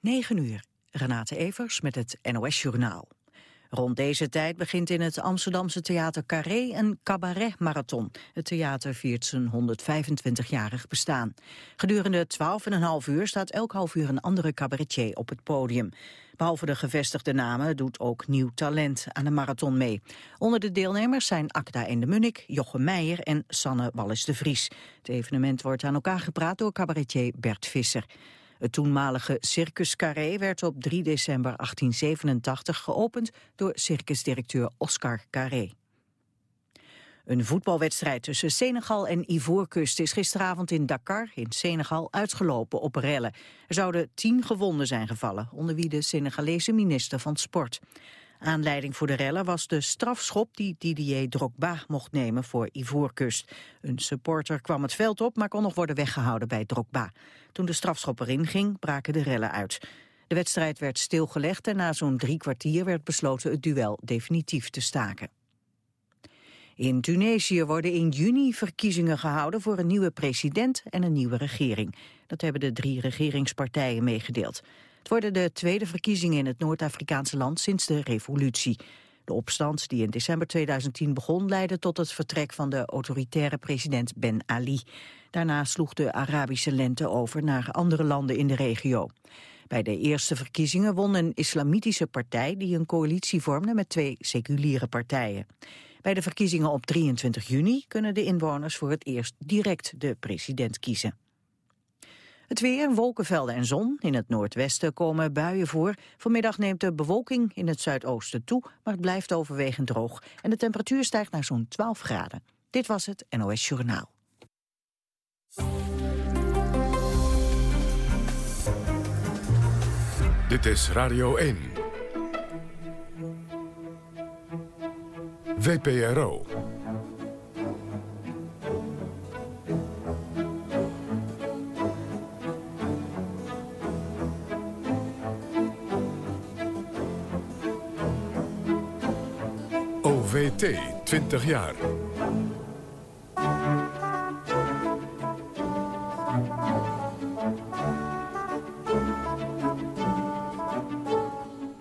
9 uur. Renate Evers met het NOS Journaal. Rond deze tijd begint in het Amsterdamse theater Carré een cabaret-marathon. Het theater viert zijn 125-jarig bestaan. Gedurende 12,5 uur staat elk half uur een andere cabaretier op het podium. Behalve de gevestigde namen doet ook nieuw talent aan de marathon mee. Onder de deelnemers zijn Akda en de Munnik, Jochem Meijer en Sanne Wallis de Vries. Het evenement wordt aan elkaar gepraat door cabaretier Bert Visser. Het toenmalige Circus Carré werd op 3 december 1887 geopend door circusdirecteur Oscar Carré. Een voetbalwedstrijd tussen Senegal en Ivoorkust is gisteravond in Dakar in Senegal uitgelopen op rellen. Er zouden tien gewonden zijn gevallen, onder wie de Senegalese minister van Sport. Aanleiding voor de rellen was de strafschop die Didier Drogba mocht nemen voor Ivoorkust. Een supporter kwam het veld op, maar kon nog worden weggehouden bij Drogba. Toen de strafschop erin ging, braken de rellen uit. De wedstrijd werd stilgelegd en na zo'n drie kwartier werd besloten het duel definitief te staken. In Tunesië worden in juni verkiezingen gehouden voor een nieuwe president en een nieuwe regering. Dat hebben de drie regeringspartijen meegedeeld. Het worden de tweede verkiezingen in het Noord-Afrikaanse land sinds de revolutie. De opstand die in december 2010 begon leidde tot het vertrek van de autoritaire president Ben Ali. Daarna sloeg de Arabische lente over naar andere landen in de regio. Bij de eerste verkiezingen won een islamitische partij die een coalitie vormde met twee seculiere partijen. Bij de verkiezingen op 23 juni kunnen de inwoners voor het eerst direct de president kiezen. Het weer, wolkenvelden en zon. In het noordwesten komen buien voor. Vanmiddag neemt de bewolking in het zuidoosten toe, maar het blijft overwegend droog. En de temperatuur stijgt naar zo'n 12 graden. Dit was het NOS Journaal. Dit is Radio 1. VPRO. OVT, 20 jaar.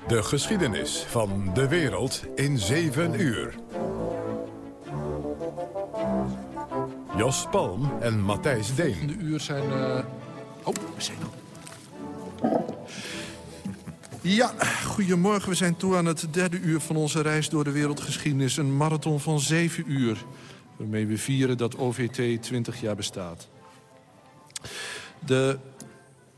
De geschiedenis van de wereld in 7 uur. Jos Palm en Matthijs Deen. De uur zijn... Uh... Oh, we zijn Ja, goedemorgen. We zijn toe aan het derde uur van onze reis door de wereldgeschiedenis. Een marathon van zeven uur. Waarmee we vieren dat OVT 20 jaar bestaat. De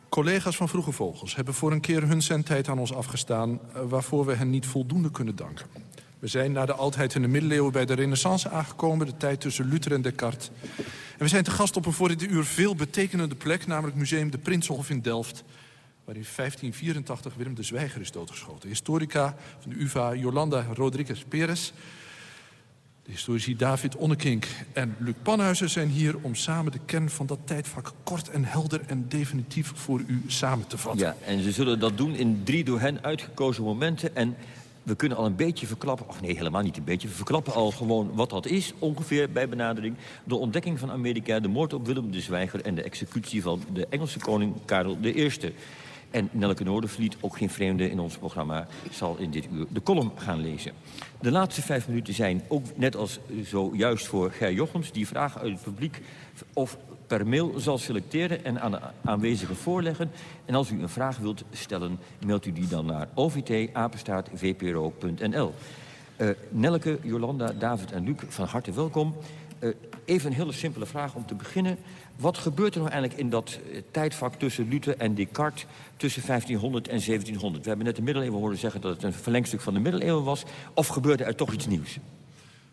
collega's van Vroege Vogels hebben voor een keer hun zendtijd aan ons afgestaan... Eh, waarvoor we hen niet voldoende kunnen danken. We zijn na de oudheid in de middeleeuwen bij de renaissance aangekomen... de tijd tussen Luther en Descartes. En we zijn te gast op een voor dit uur veel betekenende plek... namelijk Museum de Prinsenhof in Delft... waar in 1584 Willem de Zwijger is doodgeschoten. Historica van de UvA Jolanda Rodriguez Perez... De historici David Onnekink en Luc Panhuizen zijn hier om samen de kern van dat tijdvak kort en helder en definitief voor u samen te vatten. Ja, en ze zullen dat doen in drie door hen uitgekozen momenten. En we kunnen al een beetje verklappen, of nee, helemaal niet een beetje... we verklappen al gewoon wat dat is, ongeveer bij benadering. De ontdekking van Amerika, de moord op Willem de Zwijger... en de executie van de Engelse koning Karel I. En Nelke Noordervliet, ook geen vreemde in ons programma... zal in dit uur de column gaan lezen. De laatste vijf minuten zijn ook net als zojuist voor Ger Jochems... die vragen uit het publiek of per mail zal selecteren en aan de aanwezigen voorleggen. En als u een vraag wilt stellen, mailt u die dan naar ovt-vpro.nl. Eh, Nelke, Jolanda, David en Luc, van harte welkom. Uh, even een hele simpele vraag om te beginnen. Wat gebeurt er nou eigenlijk in dat uh, tijdvak tussen Luther en Descartes... tussen 1500 en 1700? We hebben net de middeleeuwen horen zeggen dat het een verlengstuk van de middeleeuwen was. Of gebeurde er toch iets nieuws?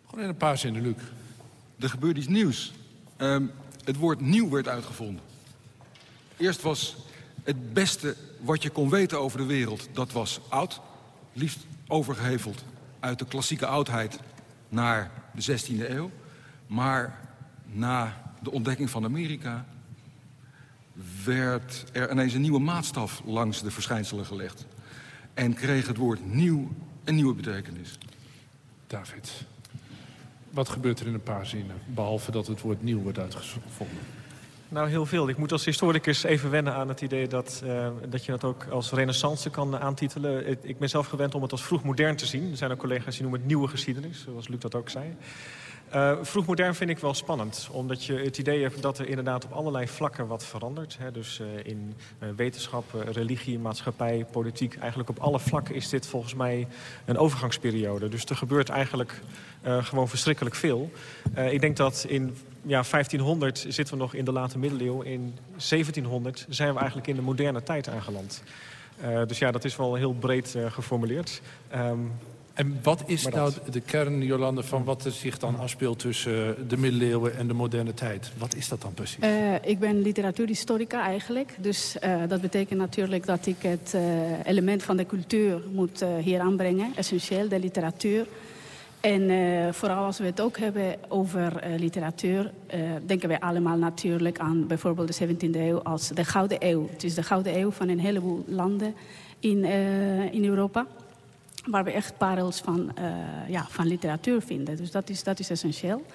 Gewoon in een paar zinnen, Luc. Er gebeurde iets nieuws. Um, het woord nieuw werd uitgevonden. Eerst was het beste wat je kon weten over de wereld, dat was oud. Liefst overgeheveld uit de klassieke oudheid naar de 16e eeuw. Maar na de ontdekking van Amerika werd er ineens een nieuwe maatstaf langs de verschijnselen gelegd. En kreeg het woord nieuw een nieuwe betekenis. David, wat gebeurt er in een paar zinnen? Behalve dat het woord nieuw wordt uitgevonden. Nou, heel veel. Ik moet als historicus even wennen aan het idee dat, uh, dat je dat ook als renaissance kan aantitelen. Ik ben zelf gewend om het als vroeg modern te zien. Er zijn ook collega's die noemen het nieuwe geschiedenis, zoals Luc dat ook zei. Uh, vroeg modern vind ik wel spannend. Omdat je het idee hebt dat er inderdaad op allerlei vlakken wat verandert. Hè. Dus uh, in uh, wetenschap, religie, maatschappij, politiek. Eigenlijk op alle vlakken is dit volgens mij een overgangsperiode. Dus er gebeurt eigenlijk gewoon verschrikkelijk veel. ik denk dat in ja, 1500 zitten we nog in de late middeleeuwen. In 1700 zijn we eigenlijk in de moderne tijd aangeland. dus ja, dat is wel heel breed geformuleerd. Um, en wat is nou de kern, Jolande, van wat er zich dan afspeelt tussen de middeleeuwen en de moderne tijd? Wat is dat dan precies? Uh, ik ben literatuurhistorica eigenlijk. Dus uh, dat betekent natuurlijk dat ik het uh, element van de cultuur moet hier aanbrengen. Essentieel, de literatuur. En vooral als we het ook hebben over literatuur... denken wij allemaal natuurlijk aan bijvoorbeeld de 17e eeuw als de Gouden Eeuw. Het is de Gouden Eeuw van een heleboel landen in, in Europa waar we echt parels van, uh, ja, van literatuur vinden. Dus dat is, dat is essentieel.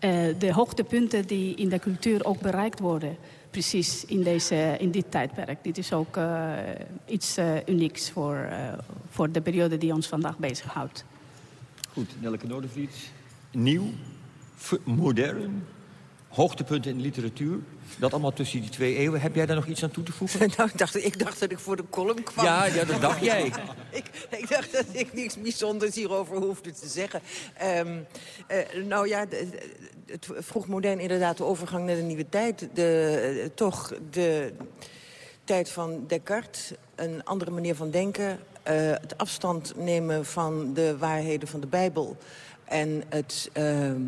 Uh, de hoogtepunten die in de cultuur ook bereikt worden... precies in, deze, in dit tijdperk. Dit is ook uh, iets unieks voor, voor de periode die ons vandaag bezighoudt. Goed, Nelke Noordervliet. Nieuw, modern, hoogtepunten in literatuur. Dat allemaal tussen die twee eeuwen. Heb jij daar nog iets aan toe te voegen? nou, ik dacht, ik dacht dat ik voor de column kwam. Ja, ja dat dacht jij. ik, ik, dacht dat ik niks bijzonders hierover hoefde te zeggen. Um, uh, nou ja, het vroeg modern inderdaad de overgang naar de nieuwe tijd. De, uh, toch de tijd van Descartes, een andere manier van denken... Uh, het afstand nemen van de waarheden van de Bijbel... en het ehm,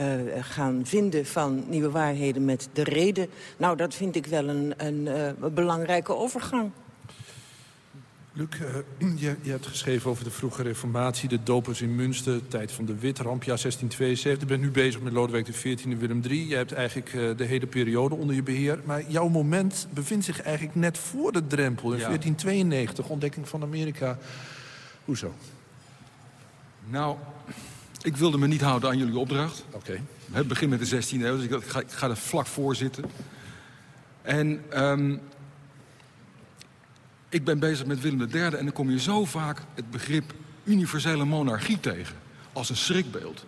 uh, gaan vinden van nieuwe waarheden met de reden. Nou, dat vind ik wel een, een, uh, belangrijke overgang. Luc, uh, je, je, hebt geschreven over de vroege reformatie, de dopers in Münster, de tijd van de witramp, ja 1672. Je bent nu bezig met Lodewijk XIV en Willem III. Je hebt eigenlijk uh, de hele periode onder je beheer. Maar jouw moment bevindt zich eigenlijk net voor de drempel, in ja. 1492, ontdekking van Amerika. Hoezo? Nou, ik wilde me niet houden aan jullie opdracht. Oké. Okay. Het begint met de 16e eeuw, dus ik, ga, ik ga er vlak voor zitten. En um, ik ben bezig met Willem III en dan kom je zo vaak het begrip universele monarchie tegen. Als een schrikbeeld.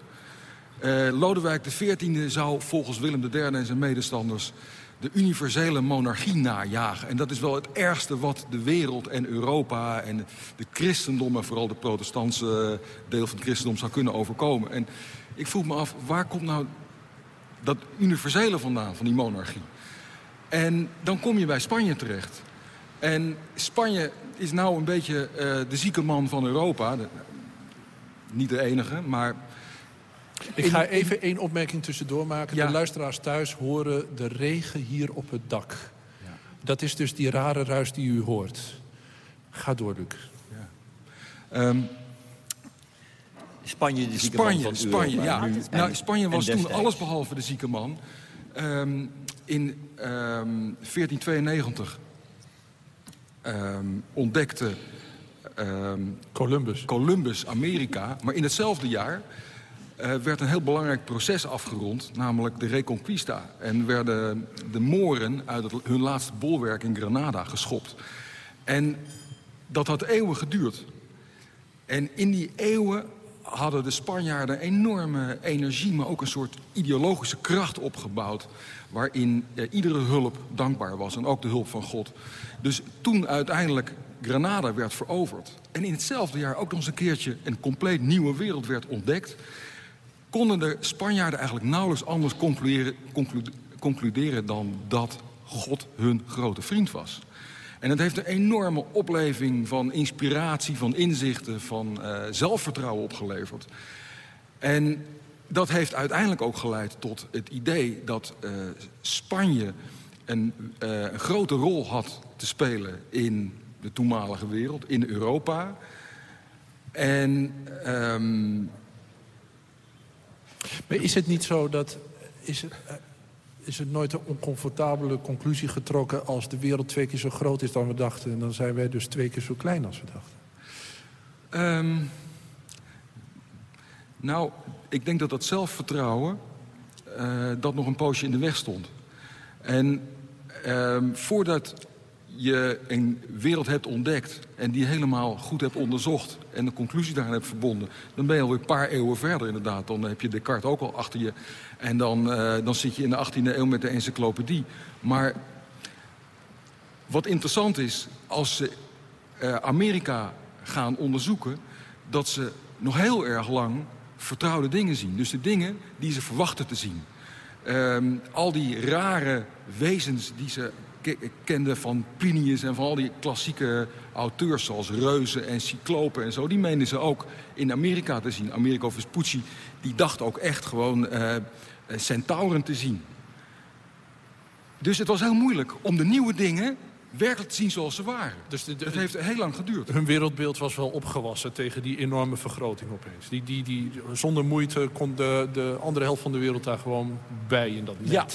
Uh, Lodewijk XIV zou volgens Willem III en zijn medestanders de universele monarchie najagen. En dat is wel het ergste wat de wereld en Europa en de christendom... en vooral de protestantse deel van het christendom zou kunnen overkomen. En ik vroeg me af, waar komt nou dat universele vandaan, van die monarchie? En dan kom je bij Spanje terecht. En Spanje is nou een beetje uh, de zieke man van Europa. Niet de enige, maar ik ga even één opmerking tussendoor maken. Ja. De luisteraars thuis horen de regen hier op het dak. Ja. Dat is dus die rare ruis die u hoort. Ga door, Luc. Ja. Um, Spanje, de zieke Spanje, man van Spanje, Europa. ja. Nou, Spanje was toen allesbehalve de zieke man. Um, in um, 1492 ontdekte Columbus. Columbus Amerika. Maar in hetzelfde jaar uh, werd een heel belangrijk proces afgerond, namelijk de Reconquista. En werden de Moren uit hun laatste bolwerk in Granada geschopt. En dat had eeuwen geduurd. En in die eeuwen hadden de Spanjaarden enorme energie... maar ook een soort ideologische kracht opgebouwd... waarin eh, iedere hulp dankbaar was en ook de hulp van God. Dus toen uiteindelijk Granada werd veroverd... en in hetzelfde jaar ook nog eens een keertje een compleet nieuwe wereld werd ontdekt konden de Spanjaarden eigenlijk nauwelijks anders concluderen, conclude, concluderen dan dat God hun grote vriend was. En het heeft een enorme opleving van inspiratie, van inzichten, van uh, zelfvertrouwen opgeleverd. En dat heeft uiteindelijk ook geleid tot het idee dat uh, Spanje een, uh, een, grote rol had te spelen in de toenmalige wereld, in Europa. En um, maar is het niet zo dat... Is het, uh, is het nooit een oncomfortabele conclusie getrokken... als de wereld twee keer zo groot is dan we dachten... en dan zijn wij dus twee keer zo klein als we dachten? Um, nou, ik denk dat dat zelfvertrouwen... Uh, dat nog een poosje in de weg stond. En ehm, voordat je een wereld hebt ontdekt en die helemaal goed hebt onderzocht... en de conclusie daaraan hebt verbonden... dan ben je alweer een paar eeuwen verder inderdaad. Dan heb je Descartes ook al achter je. En dan, uh, dan zit je in de 18e eeuw met de encyclopedie. Maar wat interessant is, als ze uh, Amerika gaan onderzoeken... dat ze nog heel erg lang vertrouwde dingen zien. Dus de dingen die ze verwachten te zien. Um, al die rare wezens die ze kende van Plinius en van al die klassieke auteurs... zoals reuzen en cyclopen en zo, die meenden ze ook in Amerika te zien. Americo Vespucci die dacht ook echt gewoon uh, centauren te zien. Dus het was heel moeilijk om de nieuwe dingen werkelijk te zien zoals ze waren. Dus de, de, het heeft heel lang geduurd. Hun wereldbeeld was wel opgewassen tegen die enorme vergroting opeens. Die, die, die, zonder moeite kon de, de andere helft van de wereld daar gewoon bij in dat net. Ja,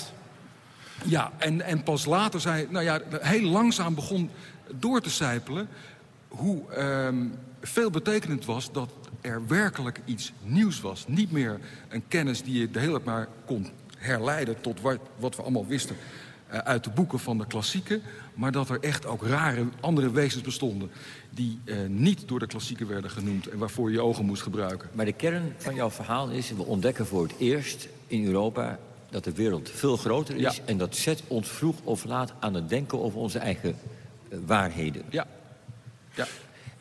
ja en, en pas later zei... Nou ja, heel langzaam begon door te sijpelen... hoe veel betekenend was dat er werkelijk iets nieuws was. Niet meer een kennis die je de hele tijd maar kon herleiden... tot wat, wat we allemaal wisten uh, uit de boeken van de klassieken... maar dat er echt ook rare andere wezens bestonden... die uh, niet door de klassieken werden genoemd en waarvoor je je ogen moest gebruiken. Maar de kern van jouw verhaal is... we ontdekken voor het eerst in Europa dat de wereld veel groter is... Ja. en dat zet ons vroeg of laat aan het denken over onze eigen uh, waarheden. Ja. ja.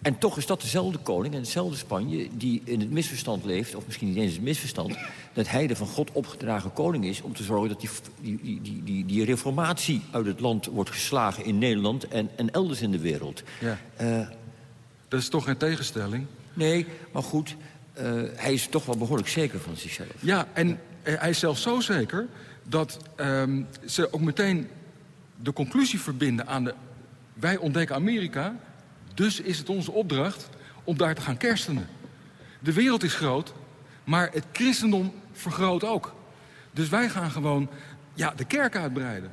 En toch is dat dezelfde koning en hetzelfde Spanje... die in het misverstand leeft, of misschien niet eens het misverstand... dat hij de van God opgedragen koning is... om te zorgen dat die, die, die, die, die reformatie uit het land wordt geslagen in Nederland... en, en elders in de wereld. Ja. Uh, dat is toch geen tegenstelling? Nee, maar goed, uh, hij is toch wel behoorlijk zeker van zichzelf. Ja, en hij is zelfs zo zeker dat um, ze ook meteen de conclusie verbinden aan de... wij ontdekken Amerika... Dus is het onze opdracht om daar te gaan kerstenen. De wereld is groot, maar het christendom vergroot ook. Dus wij gaan gewoon ja, de kerk uitbreiden.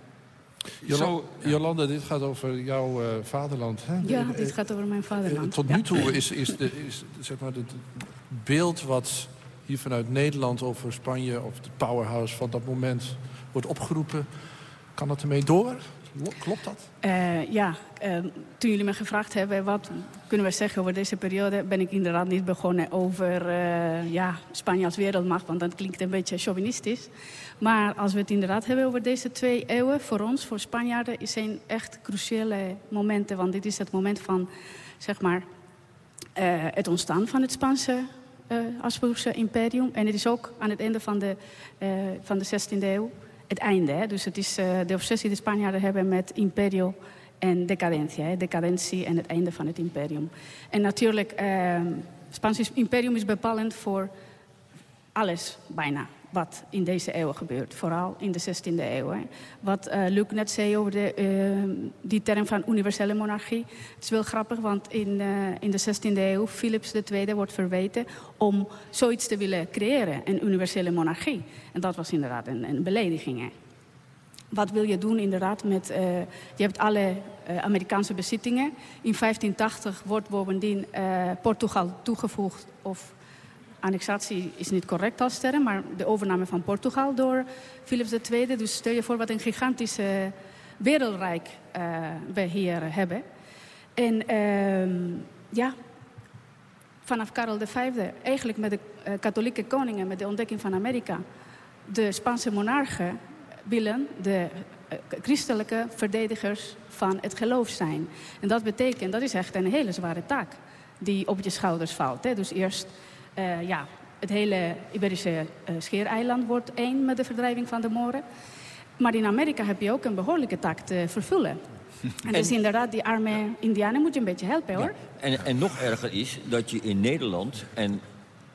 Jol Zo, ja. Jolanda, dit gaat over jouw uh, vaderland. Hè? Ja, dit gaat over mijn vaderland. Tot nu toe is, is, de, is zeg maar het beeld wat hier vanuit Nederland over Spanje... of de powerhouse van dat moment wordt opgeroepen... kan dat ermee door? Klopt dat? Uh, ja, uh, toen jullie me gevraagd hebben... wat kunnen we zeggen over deze periode... ben ik inderdaad niet begonnen over uh, ja, Spanje als wereldmacht... want dat klinkt een beetje chauvinistisch. Maar als we het inderdaad hebben over deze twee eeuwen... voor ons, voor Spanjaarden, zijn echt cruciale momenten. Want dit is het moment van, zeg maar... het ontstaan van het Spaanse Habsburgse imperium. En het is ook aan het einde van de, van de 16e eeuw het einde. Hè? Dus het is uh, de obsessie die de Spanjaarden hebben met imperio en decadentie. Hè? Decadentie en het einde van het imperium. En natuurlijk, uh, het Spaanse imperium is bepalend voor alles bijna wat in deze eeuw gebeurt. Vooral in de 16e eeuw. Hè. Wat uh, Luc net zei over de, uh, die term van universele monarchie. Het is wel grappig, want in, uh, in de 16e eeuw... Philips II wordt verweten om zoiets te willen creëren. Een universele monarchie. En dat was inderdaad een, een belediging. Hè. Wat wil je doen inderdaad met... je hebt alle Amerikaanse bezittingen. In 1580 wordt bovendien Portugal toegevoegd... of annexatie is niet correct als term, maar de overname van Portugal door Philips II. Dus stel je voor wat een gigantische wereldrijk uh, we hier hebben. En uh, ja, vanaf Karel V, eigenlijk met de uh, katholieke koningen, met de ontdekking van Amerika, de Spaanse monarchen willen de uh, christelijke verdedigers van het geloof zijn. En dat betekent, dat is echt een hele zware taak die op je schouders valt. Hè? Dus eerst uh, ja, het hele Iberische uh, scheereiland wordt één met de verdrijving van de Moren. Maar in Amerika heb je ook een behoorlijke taak te vervullen. En, en dus inderdaad, die arme indianen moet je een beetje helpen, hoor. Ja. En, en nog erger is dat je in Nederland en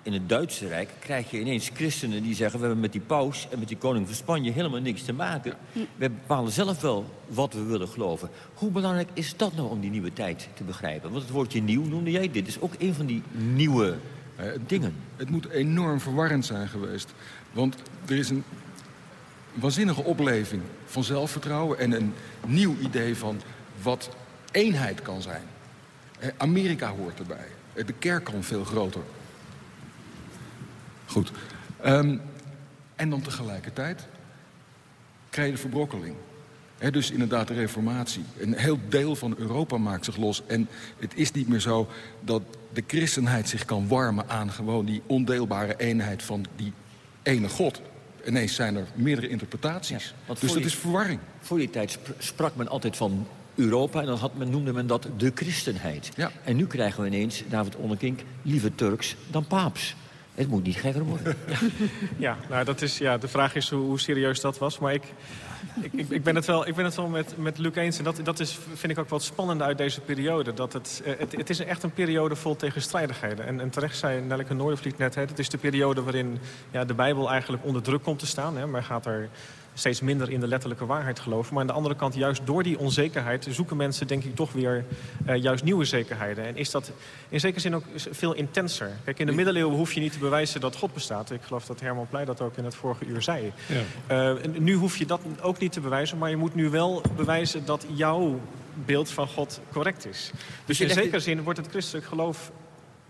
in het Duitse Rijk... krijg je ineens christenen die zeggen... we hebben met die paus en met die koning van Spanje helemaal niks te maken. We bepalen zelf wel wat we willen geloven. Hoe belangrijk is dat nou om die nieuwe tijd te begrijpen? Want het woordje nieuw noemde jij. Dit is ook een van die nieuwe dingen. Het moet enorm verwarrend zijn geweest. Want er is een waanzinnige opleving van zelfvertrouwen... en een nieuw idee van wat eenheid kan zijn. Uh, Amerika hoort erbij. Uh, de kerk kan veel groter. Goed. Um, en dan tegelijkertijd krijg je de verbrokkeling. Dus inderdaad de reformatie. Een heel deel van Europa maakt zich los. En het is niet meer zo dat de christenheid zich kan warmen aan gewoon die ondeelbare eenheid van die ene God. Ineens zijn er meerdere interpretaties. dus dat is verwarring. Voor die tijd sprak men altijd van Europa en dan had men, noemde men dat de christenheid. Ja. En nu krijgen we ineens, David Onnekink, liever Turks dan paaps. Het moet niet gekker worden. Ja, nou, dat is, ja de vraag is hoe, hoe serieus dat was. Maar ik, ik, ik, ik, ben het wel, ik ben het wel met, met Luc eens. En dat, dat is, vind ik ook wat spannend uit deze periode. Dat het, eh, het, het is echt een periode vol tegenstrijdigheden. En, en terecht zei Nelleke Noordervliet net... Hè, het is de periode waarin ja, de Bijbel eigenlijk onder druk komt te staan. Hè, maar gaat er steeds minder in de letterlijke waarheid geloven. Maar aan de andere kant, juist door die onzekerheid... zoeken mensen denk ik toch weer uh, juist nieuwe zekerheden. En is dat in zekere zin ook veel intenser. Kijk, in de middeleeuwen hoef je niet te bewijzen dat God bestaat. Ik geloof dat Herman Pleij dat ook in het vorige uur zei. Ja. Uh, nu hoef je dat ook niet te bewijzen. Maar je moet nu wel bewijzen dat jouw beeld van God correct is. Dus in zekere zin wordt het christelijk geloof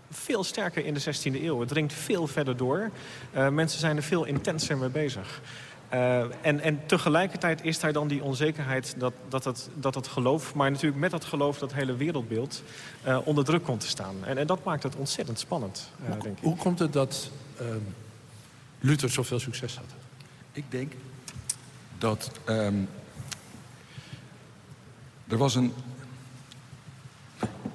veel sterker in de 16e eeuw. Het dringt veel verder door. Uh, mensen zijn er veel intenser mee bezig. Uh, en, en tegelijkertijd is daar dan die onzekerheid dat, dat, het, dat het geloof... maar natuurlijk met dat geloof dat hele wereldbeeld uh, onder druk komt te staan. En, en dat maakt het ontzettend spannend, uh, hoe, denk ik. Hoe komt het dat ehm, Luther zoveel succes had? Ik denk dat um, er was een...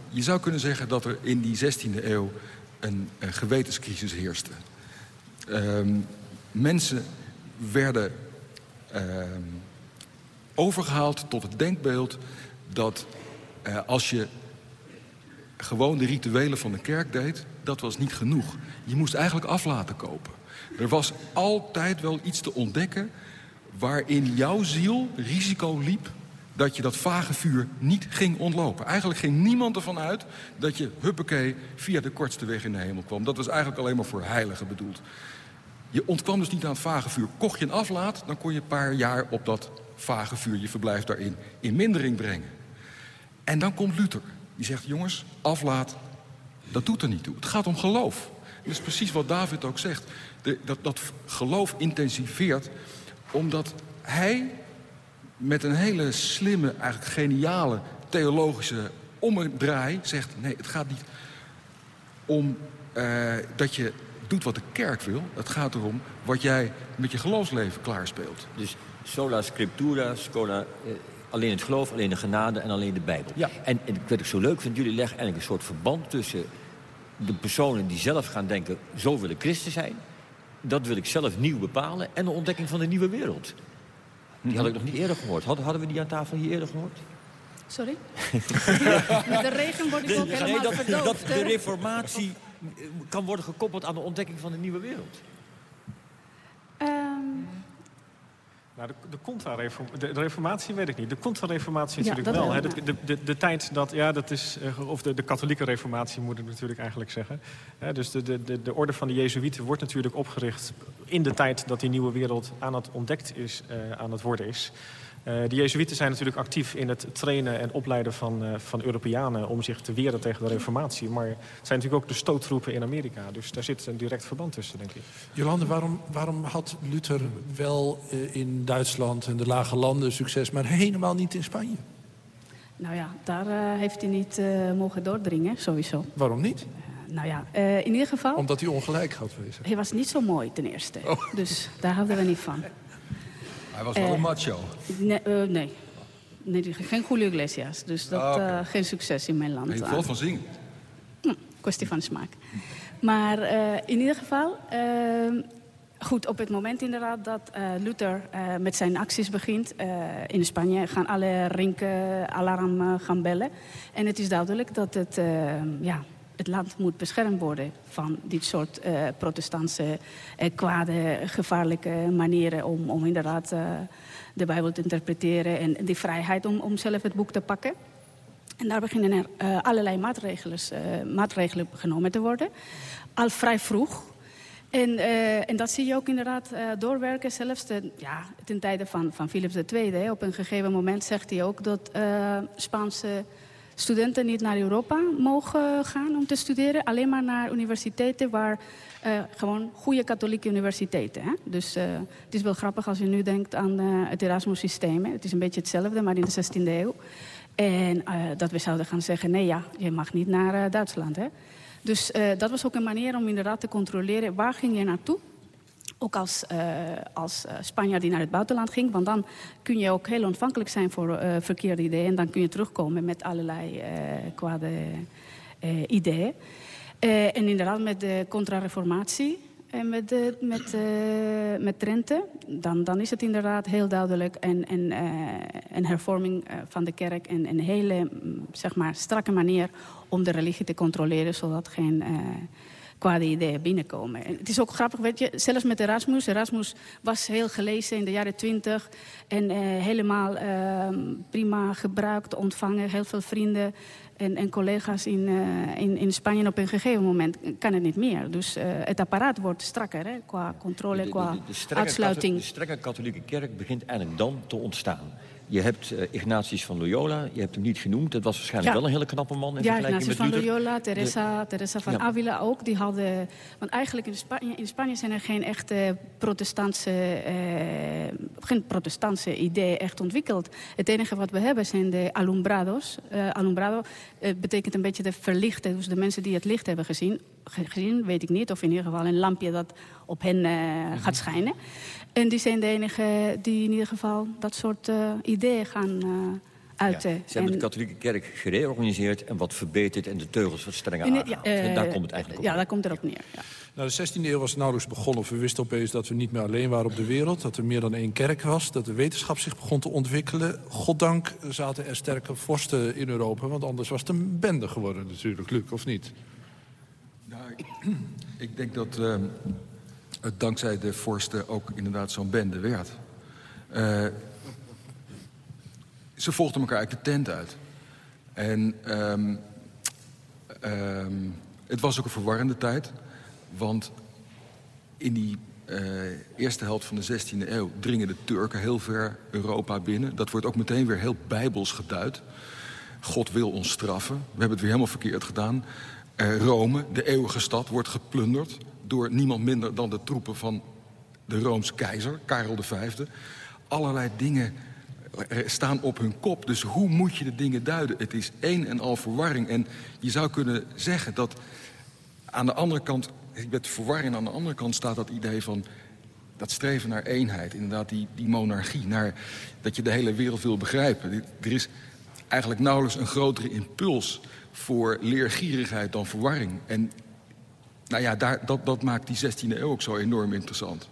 Je zou kunnen zeggen dat er in die 16e eeuw een, een gewetenscrisis heerste. Um, mensen werden uh, overgehaald tot het denkbeeld dat uh, als je gewoon de rituelen van de kerk deed, dat was niet genoeg. Je moest eigenlijk af laten kopen. Er was altijd wel iets te ontdekken waarin jouw ziel risico liep dat je dat vage vuur niet ging ontlopen. Eigenlijk ging niemand ervan uit dat je, huppakee, via de kortste weg in de hemel kwam. Dat was eigenlijk alleen maar voor heiligen bedoeld. Je ontkwam dus niet aan het vage vuur. Kocht je een aflaat, dan kon je een paar jaar op dat vage vuur... je verblijf daarin in mindering brengen. En dan komt Luther. Die zegt, jongens, aflaat, dat doet er niet toe. Het gaat om geloof. Dat is precies wat David ook zegt. De, dat, dat geloof intensiveert omdat hij met een hele slimme, eigenlijk geniale theologische omdraai zegt... nee, het gaat niet om uh, dat je doet wat de kerk wil. Het gaat erom wat jij met je geloofsleven klaarspeelt. Dus sola scriptura, scola, eh, alleen het geloof, alleen de genade en alleen de Bijbel. Ja. En, en wat ik zo leuk vind, jullie leggen eigenlijk een soort verband tussen de personen die zelf gaan denken... zo wil ik christen zijn, dat wil ik zelf nieuw bepalen... en de ontdekking van de nieuwe wereld. Die had ik nog niet eerder gehoord. Hadden, hadden we die aan tafel hier eerder gehoord? Sorry? Met de regen word ik ook helemaal nee, dat, verdoofd. dat de reformatie kan worden gekoppeld aan de ontdekking van de nieuwe wereld? Um... Nou, de, de, contra de, de, reformatie weet ik niet. De contra-reformatie natuurlijk ja, wel. Hè. De, de, de, de, tijd dat, ja, dat is, of de, de katholieke reformatie moet ik natuurlijk eigenlijk zeggen. dus de, de, de, de orde van de Jezuïeten wordt natuurlijk opgericht in de tijd dat die nieuwe wereld aan het ontdekt is, uh, aan het worden is. Uh, de Jezuïeten zijn natuurlijk actief in het trainen en opleiden van, uh, van Europeanen... om zich te weren tegen de reformatie. Maar het zijn natuurlijk ook de stoottroepen in Amerika. Dus daar zit een direct verband tussen, denk ik. Jolande, waarom, waarom had Luther wel uh, in Duitsland en de lage landen succes... maar helemaal niet in Spanje? Nou ja, daar heeft hij niet mogen doordringen, sowieso. Waarom niet? nou ja, in ieder geval... Omdat hij ongelijk had wezen? Hij was niet zo mooi, ten eerste. Oh. Dus daar houden we niet van. Hij was wel uh, een macho. Nee, uh, nee. nee. geen Julio Iglesias. Dus dat ah, okay. uh, geen succes in mijn land. Hij valt van zingen. Hm, kwestie van smaak. Maar in ieder geval... goed, op het moment inderdaad dat Luther met zijn acties begint... in Spanje gaan alle rinken alarm gaan bellen. En het is duidelijk dat het... ja, het land moet beschermd worden van dit soort uh, protestantse, uh, kwade, gevaarlijke manieren om, om inderdaad uh, de Bijbel te interpreteren en die vrijheid om, om zelf het boek te pakken. En daar beginnen er allerlei maatregelen, maatregelen genomen te worden, al vrij vroeg. En, en dat zie je ook inderdaad doorwerken, zelfs ten, ja, ten tijde van, van Philips II. Op een gegeven moment zegt hij ook dat Spaanse studenten niet naar Europa mogen gaan om te studeren. Alleen maar naar universiteiten waar uh, gewoon goede katholieke universiteiten. Hè? Dus uh, het is wel grappig als je nu denkt aan uh, het Erasmus-systeem. Het is een beetje hetzelfde, maar in de 16e eeuw. En dat we zouden gaan zeggen, nee ja, je mag niet naar Duitsland. Hè? Dus dat was ook een manier om inderdaad te controleren... waar ging je naartoe ook als, uh, als uh, Spanjaard die naar het buitenland ging. Want dan kun je ook heel ontvankelijk zijn voor uh, verkeerde ideeën. En dan kun je terugkomen met allerlei kwade ideeën. en inderdaad met de contra-reformatie en met, de, met, met Trente... Dan, dan is het inderdaad heel duidelijk een, een, een hervorming van de kerk... en een hele mm, zeg maar, strakke manier om de religie te controleren... zodat geen kwade ideeën binnenkomen. En het is ook grappig, weet je, zelfs met Erasmus. Erasmus was heel gelezen in de jaren twintig. En eh, helemaal eh, prima gebruikt, ontvangen. Heel veel vrienden en, en collega's in, uh, in, in Spanje. op een gegeven moment kan het niet meer. Dus uh, het apparaat wordt strakker hè, qua controle, qua de, de, de uitsluiting. De strenge katholieke kerk begint eigenlijk dan te ontstaan. Je hebt uh, Ignatius van Loyola, je hebt hem niet genoemd. Dat was waarschijnlijk ja. wel een hele knappe man in ja, vergelijking Ignatius met van Luther. Loyola, Teresa, Teresa van Ja. Avila ook. Die hadden, want eigenlijk in Spanje, in Spanje zijn er geen echte protestantse, eh, geen protestantse ideeën echt ontwikkeld. Het enige wat we hebben zijn de alumbrados. Eh, alumbrado eh, betekent een beetje de verlichte, dus de mensen die het licht hebben gezien. Ge- gezien, weet ik niet, of in ieder geval een lampje dat op hen eh, gaat schijnen. En die zijn de enige die in ieder geval dat soort eh, ideeën gaan eh, uiten. Ja, ze hebben En- de katholieke kerk gereorganiseerd en wat verbeterd... en de teugels wat strenger aangehaald. ja, en daar eh, komt het eigenlijk op. Ja, daar komt het op neer. Ja. Nou, de 16e eeuw was nauwelijks begonnen. We wisten opeens dat we niet meer alleen waren op de wereld. Dat er meer dan één kerk was. Dat de wetenschap zich begon te ontwikkelen. Goddank zaten er sterke vorsten in Europa. Want anders was het een bende geworden natuurlijk, Luc, of niet? Nou, ik, ik denk dat eh, het dankzij de vorsten ook inderdaad zo'n bende werd. Eh, ze volgden elkaar eigenlijk de tent uit. En ehm, ehm, het was ook een verwarrende tijd. Want in die eh, eerste helft van de 16e eeuw dringen de Turken heel ver Europa binnen. Dat wordt ook meteen weer heel bijbels geduid. God wil ons straffen. We hebben het weer helemaal verkeerd gedaan. Eh, Rome, de eeuwige stad, wordt geplunderd door niemand minder dan de troepen van de Rooms keizer, Karel V. Allerlei dingen eh, staan op hun kop. Dus hoe moet je de dingen duiden? Het is één en al verwarring. En je zou kunnen zeggen dat aan de andere kant, met verwarring aan de andere kant staat dat idee van dat streven naar eenheid. Inderdaad, die, die monarchie, naar dat je de hele wereld wil begrijpen. Er is eigenlijk nauwelijks een grotere impuls voor leergierigheid dan verwarring. En nou ja, daar, dat, dat maakt die 16e eeuw ook zo enorm interessant.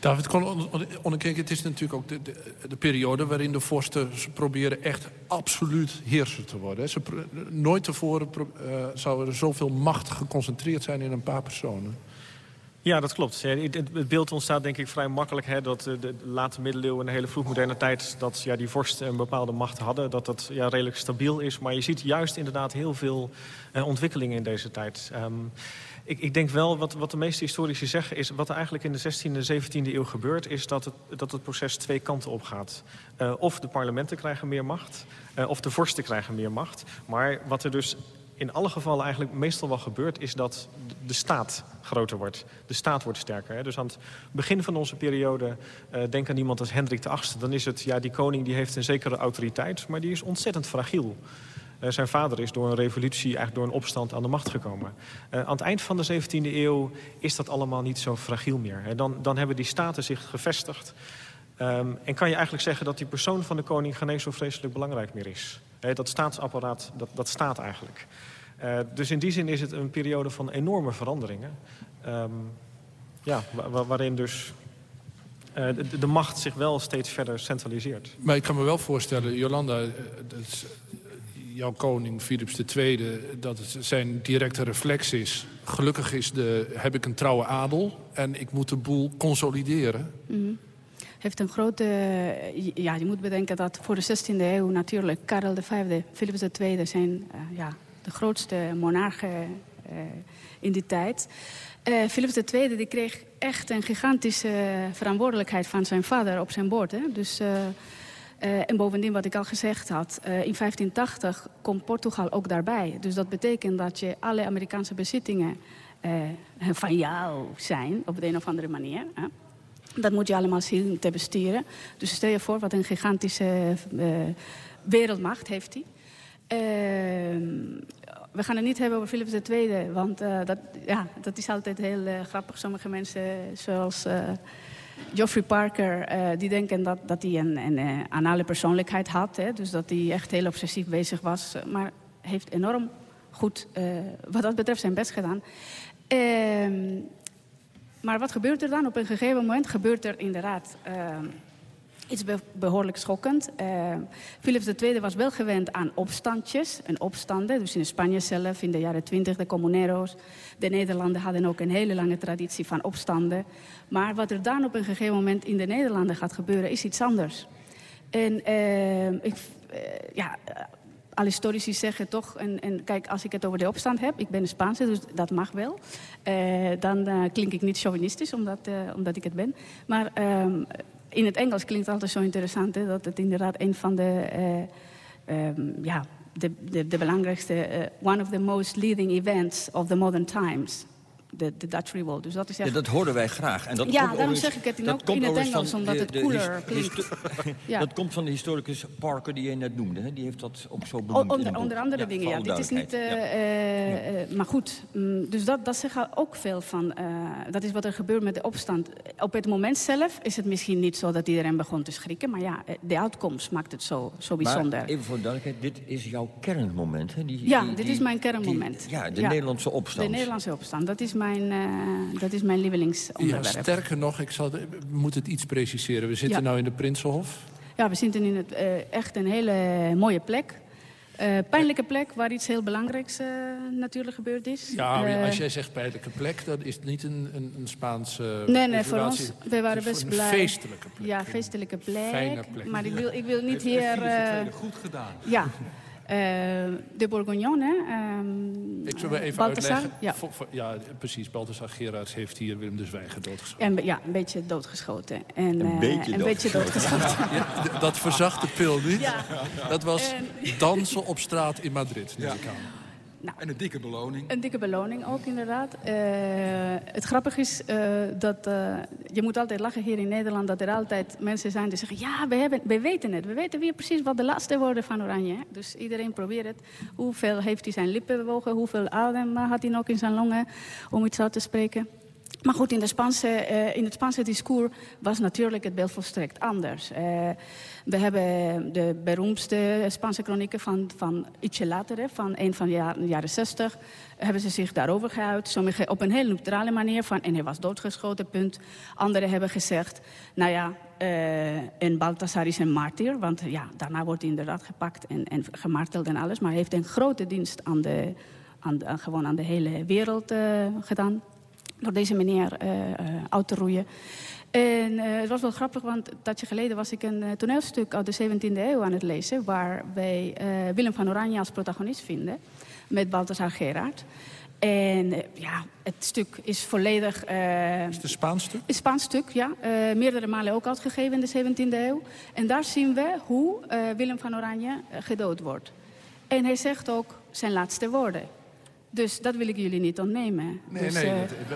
David, het is natuurlijk ook de, de, de periode waarin de vorsten ze proberen echt absoluut heerser te worden. Ze nooit tevoren eh, zou er zoveel macht geconcentreerd zijn in een paar personen. Ja, dat klopt. Het beeld ontstaat denk ik vrij makkelijk... Hè, dat eh, de late middeleeuwen en de hele vroegmoderne tijd... dat ja, die vorsten een bepaalde macht hadden. Dat dat ja, redelijk stabiel is. Maar je ziet juist inderdaad heel veel eh, ontwikkelingen in deze tijd. Ehm, ik, ik denk wel, wat, wat de meeste historici zeggen... is wat er eigenlijk in de 16e en 17e eeuw gebeurt... is dat het, dat het proces twee kanten op gaat. Eh, of de parlementen krijgen meer macht... eh, of de vorsten krijgen meer macht. Maar wat er dus in alle gevallen eigenlijk meestal wel gebeurt... is dat de staat groter wordt. De staat wordt sterker. Hè? Dus aan het begin van onze periode... eh, denk aan iemand als Hendrik VIII. Dan is het, ja, die koning die heeft een zekere autoriteit... maar die is ontzettend fragiel. Eh, zijn vader is door een revolutie, eigenlijk door een opstand aan de macht gekomen. Eh, aan het eind van de 17e eeuw is dat allemaal niet zo fragiel meer. Hè? Dan, dan hebben die staten zich gevestigd. Ehm, en kan je eigenlijk zeggen dat die persoon van de koning geen eens zo vreselijk belangrijk meer is. Hè, dat staatsapparaat, dat, dat staat eigenlijk. Eh, dus in die zin is het een periode van enorme veranderingen. Ehm, ja, wa- wa- waarin dus de macht zich wel steeds verder centraliseert. Maar ik kan me wel voorstellen, Jolanda, jouw koning Philips II... dat het zijn directe reflex is. Gelukkig is de, heb ik een trouwe adel en ik moet de boel consolideren. Mhm. Heeft een grote... Ja, je moet bedenken dat voor de 16e eeuw natuurlijk Karel V, Philips II zijn eh, ja, de grootste monarchen eh, in die tijd. Eh Philips II die kreeg echt een gigantische verantwoordelijkheid van zijn vader op zijn bord. Hè? Dus eh, en bovendien, wat ik al gezegd had, in 1580 komt Portugal ook daarbij. Dus dat betekent dat je alle Amerikaanse bezittingen van jou zijn, op de een of andere manier. Dat moet je allemaal zien te besturen. Dus stel je voor wat een gigantische wereldmacht heeft hij. Ehm, we gaan het niet hebben over Philips II, want dat, ja, dat is altijd heel grappig. Sommige mensen, zoals Geoffrey Parker, die denken dat, dat hij een, een anale persoonlijkheid had. Hè, dus dat hij echt heel obsessief bezig was. Maar heeft enorm goed, wat dat betreft, zijn best gedaan. Ehm, maar wat gebeurt er dan? Op een gegeven moment gebeurt er inderdaad ehm, iets behoorlijk schokkend. Uh, Philips II was wel gewend aan opstandjes en opstanden. Dus in Spanje zelf, in de jaren twintig, de Comuneros. De Nederlanden hadden ook een hele lange traditie van opstanden. Maar wat er dan op een gegeven moment in de Nederlanden gaat gebeuren, is iets anders. En uh, ik, uh, ja, alle historici zeggen toch, en, en, kijk, als ik het over de opstand heb, ik ben een Spaanse, dus dat mag wel. dan klink ik niet chauvinistisch, omdat, omdat ik het ben. Maar ehm, in het Engels klinkt het altijd zo interessant, hè, dat het inderdaad een van de, um, ja, de, de, de belangrijkste, uh, one of the most leading events of the modern times de, de Dutch Revolt. Dus dat is echt... ja, dat hoorden wij graag. En dat ja, daarom zeg ik het in, ook in het Engels, omdat het cooler klinkt. ja. Dat komt van de historicus Parker die je net noemde. Hè? Die heeft dat ook zo benoemd. onder, onder andere dingen, ja. Dit is niet... Uh, uh, uh, maar goed, mm, dus dat, dat zegt ook veel van... dat is wat er gebeurt met de opstand. Op het moment zelf is het misschien niet zo dat iedereen begon te schrikken. Maar ja, de uitkomst maakt het zo, zo bijzonder. Maar even voor duidelijkheid, dit is jouw kernmoment, hè? Die, ja, dit is mijn kernmoment. ja, de Nederlandse opstand. De Nederlandse opstand, dat is mijn, uh, dat is mijn lievelingsonderwerp. Ja, sterker nog, ik zal, moet het iets preciseren. We zitten ja. nu in de Prinsenhof. Ja, we zitten in het, uh, echt een hele mooie plek. Uh, pijnlijke plek waar iets heel belangrijks uh, natuurlijk gebeurd is. Ja, uh, als jij zegt pijnlijke plek, dan is het niet een, een, een Spaanse Nee, nee, voor ons, we waren best een blij. feestelijke plek. Ja, feestelijke plek. Fijne plek. Maar ik wil, ik wil niet hier... goed gedaan. Ja. Uh, de Bourguignon, hè? Um, ik zal even Balthasar, uitleggen. Ja. Voor, voor, ja, precies. Balthasar Gerards heeft hier Willem de Zwijger doodgeschoten. En, ja, een beetje doodgeschoten. En, een uh, beetje, een beetje doodgeschoten. ja, dat verzacht de pil niet. Ja. Dat was en... dansen op straat in Madrid. Ja. Nou, en een dikke beloning. Een dikke beloning ook, inderdaad. Uh, het grappige is uh, dat... Uh, je moet altijd lachen hier in Nederland... dat er altijd mensen zijn die zeggen... ja, we, hebben, we weten het. We weten weer precies wat de laatste woorden van Oranje. Hè? Dus iedereen probeert het. Hoeveel heeft hij zijn lippen bewogen? Hoeveel adem had hij nog in zijn longen? Om iets uit te spreken. Maar goed, in, de Spaanse, in het Spaanse discours was natuurlijk het beeld volstrekt anders. We hebben de beroemdste Spaanse kronieken van, van ietsje later, van een van de jaren, jaren 60, hebben ze zich daarover geuit. Sommigen op een heel neutrale manier, van, en hij was doodgeschoten, punt. Anderen hebben gezegd, nou ja, uh, en Balthasar is een martyr, want ja, daarna wordt hij inderdaad gepakt en, en gemarteld en alles. Maar hij heeft een grote dienst aan de, aan gewoon aan de hele wereld gedaan door deze meneer uh, uh, uit te roeien. En uh, het was wel grappig, want een tijdje geleden was ik een toneelstuk uit de 17e eeuw aan het lezen... waar wij Willem van Oranje als protagonist vinden, met Balthasar Gerard. En ja, het stuk is volledig... is het een Spaans stuk? Een Spaans stuk, ja. meerdere malen ook uitgegeven in de 17e eeuw. En daar zien we hoe Willem van Oranje gedood wordt. En hij zegt ook zijn laatste woorden. Dus dat wil ik jullie niet ontnemen. Nee, dus, nee, uh,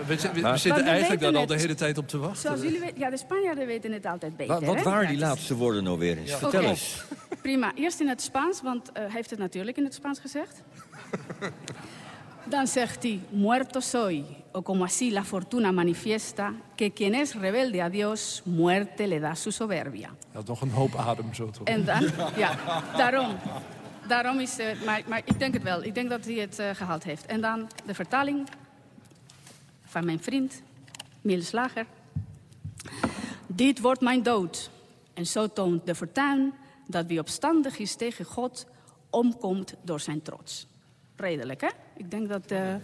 we, we, we zitten eigenlijk daar al de hele tijd op te wachten. Zoals jullie weten, ja, de Spanjaarden weten het altijd beter. Wat, wat hè? waren die laatste woorden nou weer eens? Ja. Vertel okay. eens. Prima. Eerst in het Spaans, want hij uh, heeft het natuurlijk in het Spaans gezegd. Dan zegt hij, muerto soy, o como así la fortuna manifiesta, que quien es rebelde a Dios, muerte le da su soberbia. Hij had nog een hoop adem zo toch? En dan, ja, daarom. Daarom is, uh, maar, maar ik denk het wel. Ik denk dat hij het uh, gehaald heeft. En dan de vertaling van mijn vriend, Miele Slager. Dit wordt mijn dood. En zo toont de fortuin dat wie opstandig is tegen God, omkomt door zijn trots. Redelijk, hè? Ik denk dat... Uh,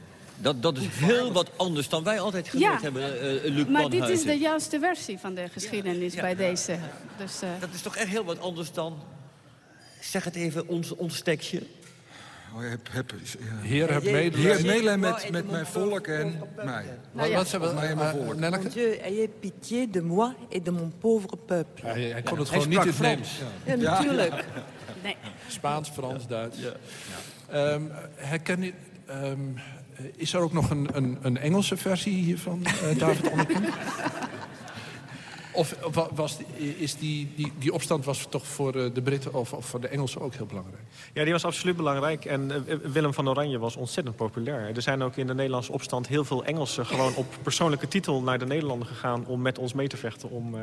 dat, dat is heel wat anders dan wij altijd geleerd ja, hebben, uh, Luc Maar dit is de juiste versie van de geschiedenis Ja, bij deze. Dus, uh, Dat is toch echt heel wat anders dan... Zeg het even, ons, ons tekstje. Oh, heb, heb, ja. Heer, heb Heer, Heer, medelijden. medelijden met, met mijn volk en mij. Wat, wat zijn we? Mij en mijn eh, volk. Nelleke? Mon Dieu, ayez pitié de moi et de mon pauvre peuple. Hij, hij kon het gewoon niet in het. Ja, natuurlijk. Nee. Spaans, Frans, Duits. Ehm, herken je, ehm, is er ook nog een, een, een Engelse versie hiervan, eh David Anneken? Of wa- was, die- is die, die, die opstand was toch voor eh, de Britten of, of voor de Engelsen ook heel belangrijk? Ja, die was absoluut belangrijk. En eh, Willem van Oranje was ontzettend populair. Er zijn ook in de Nederlandse opstand heel veel Engelsen... gewoon op persoonlijke titel naar de Nederlanden gegaan... om met ons mee te vechten om, eh,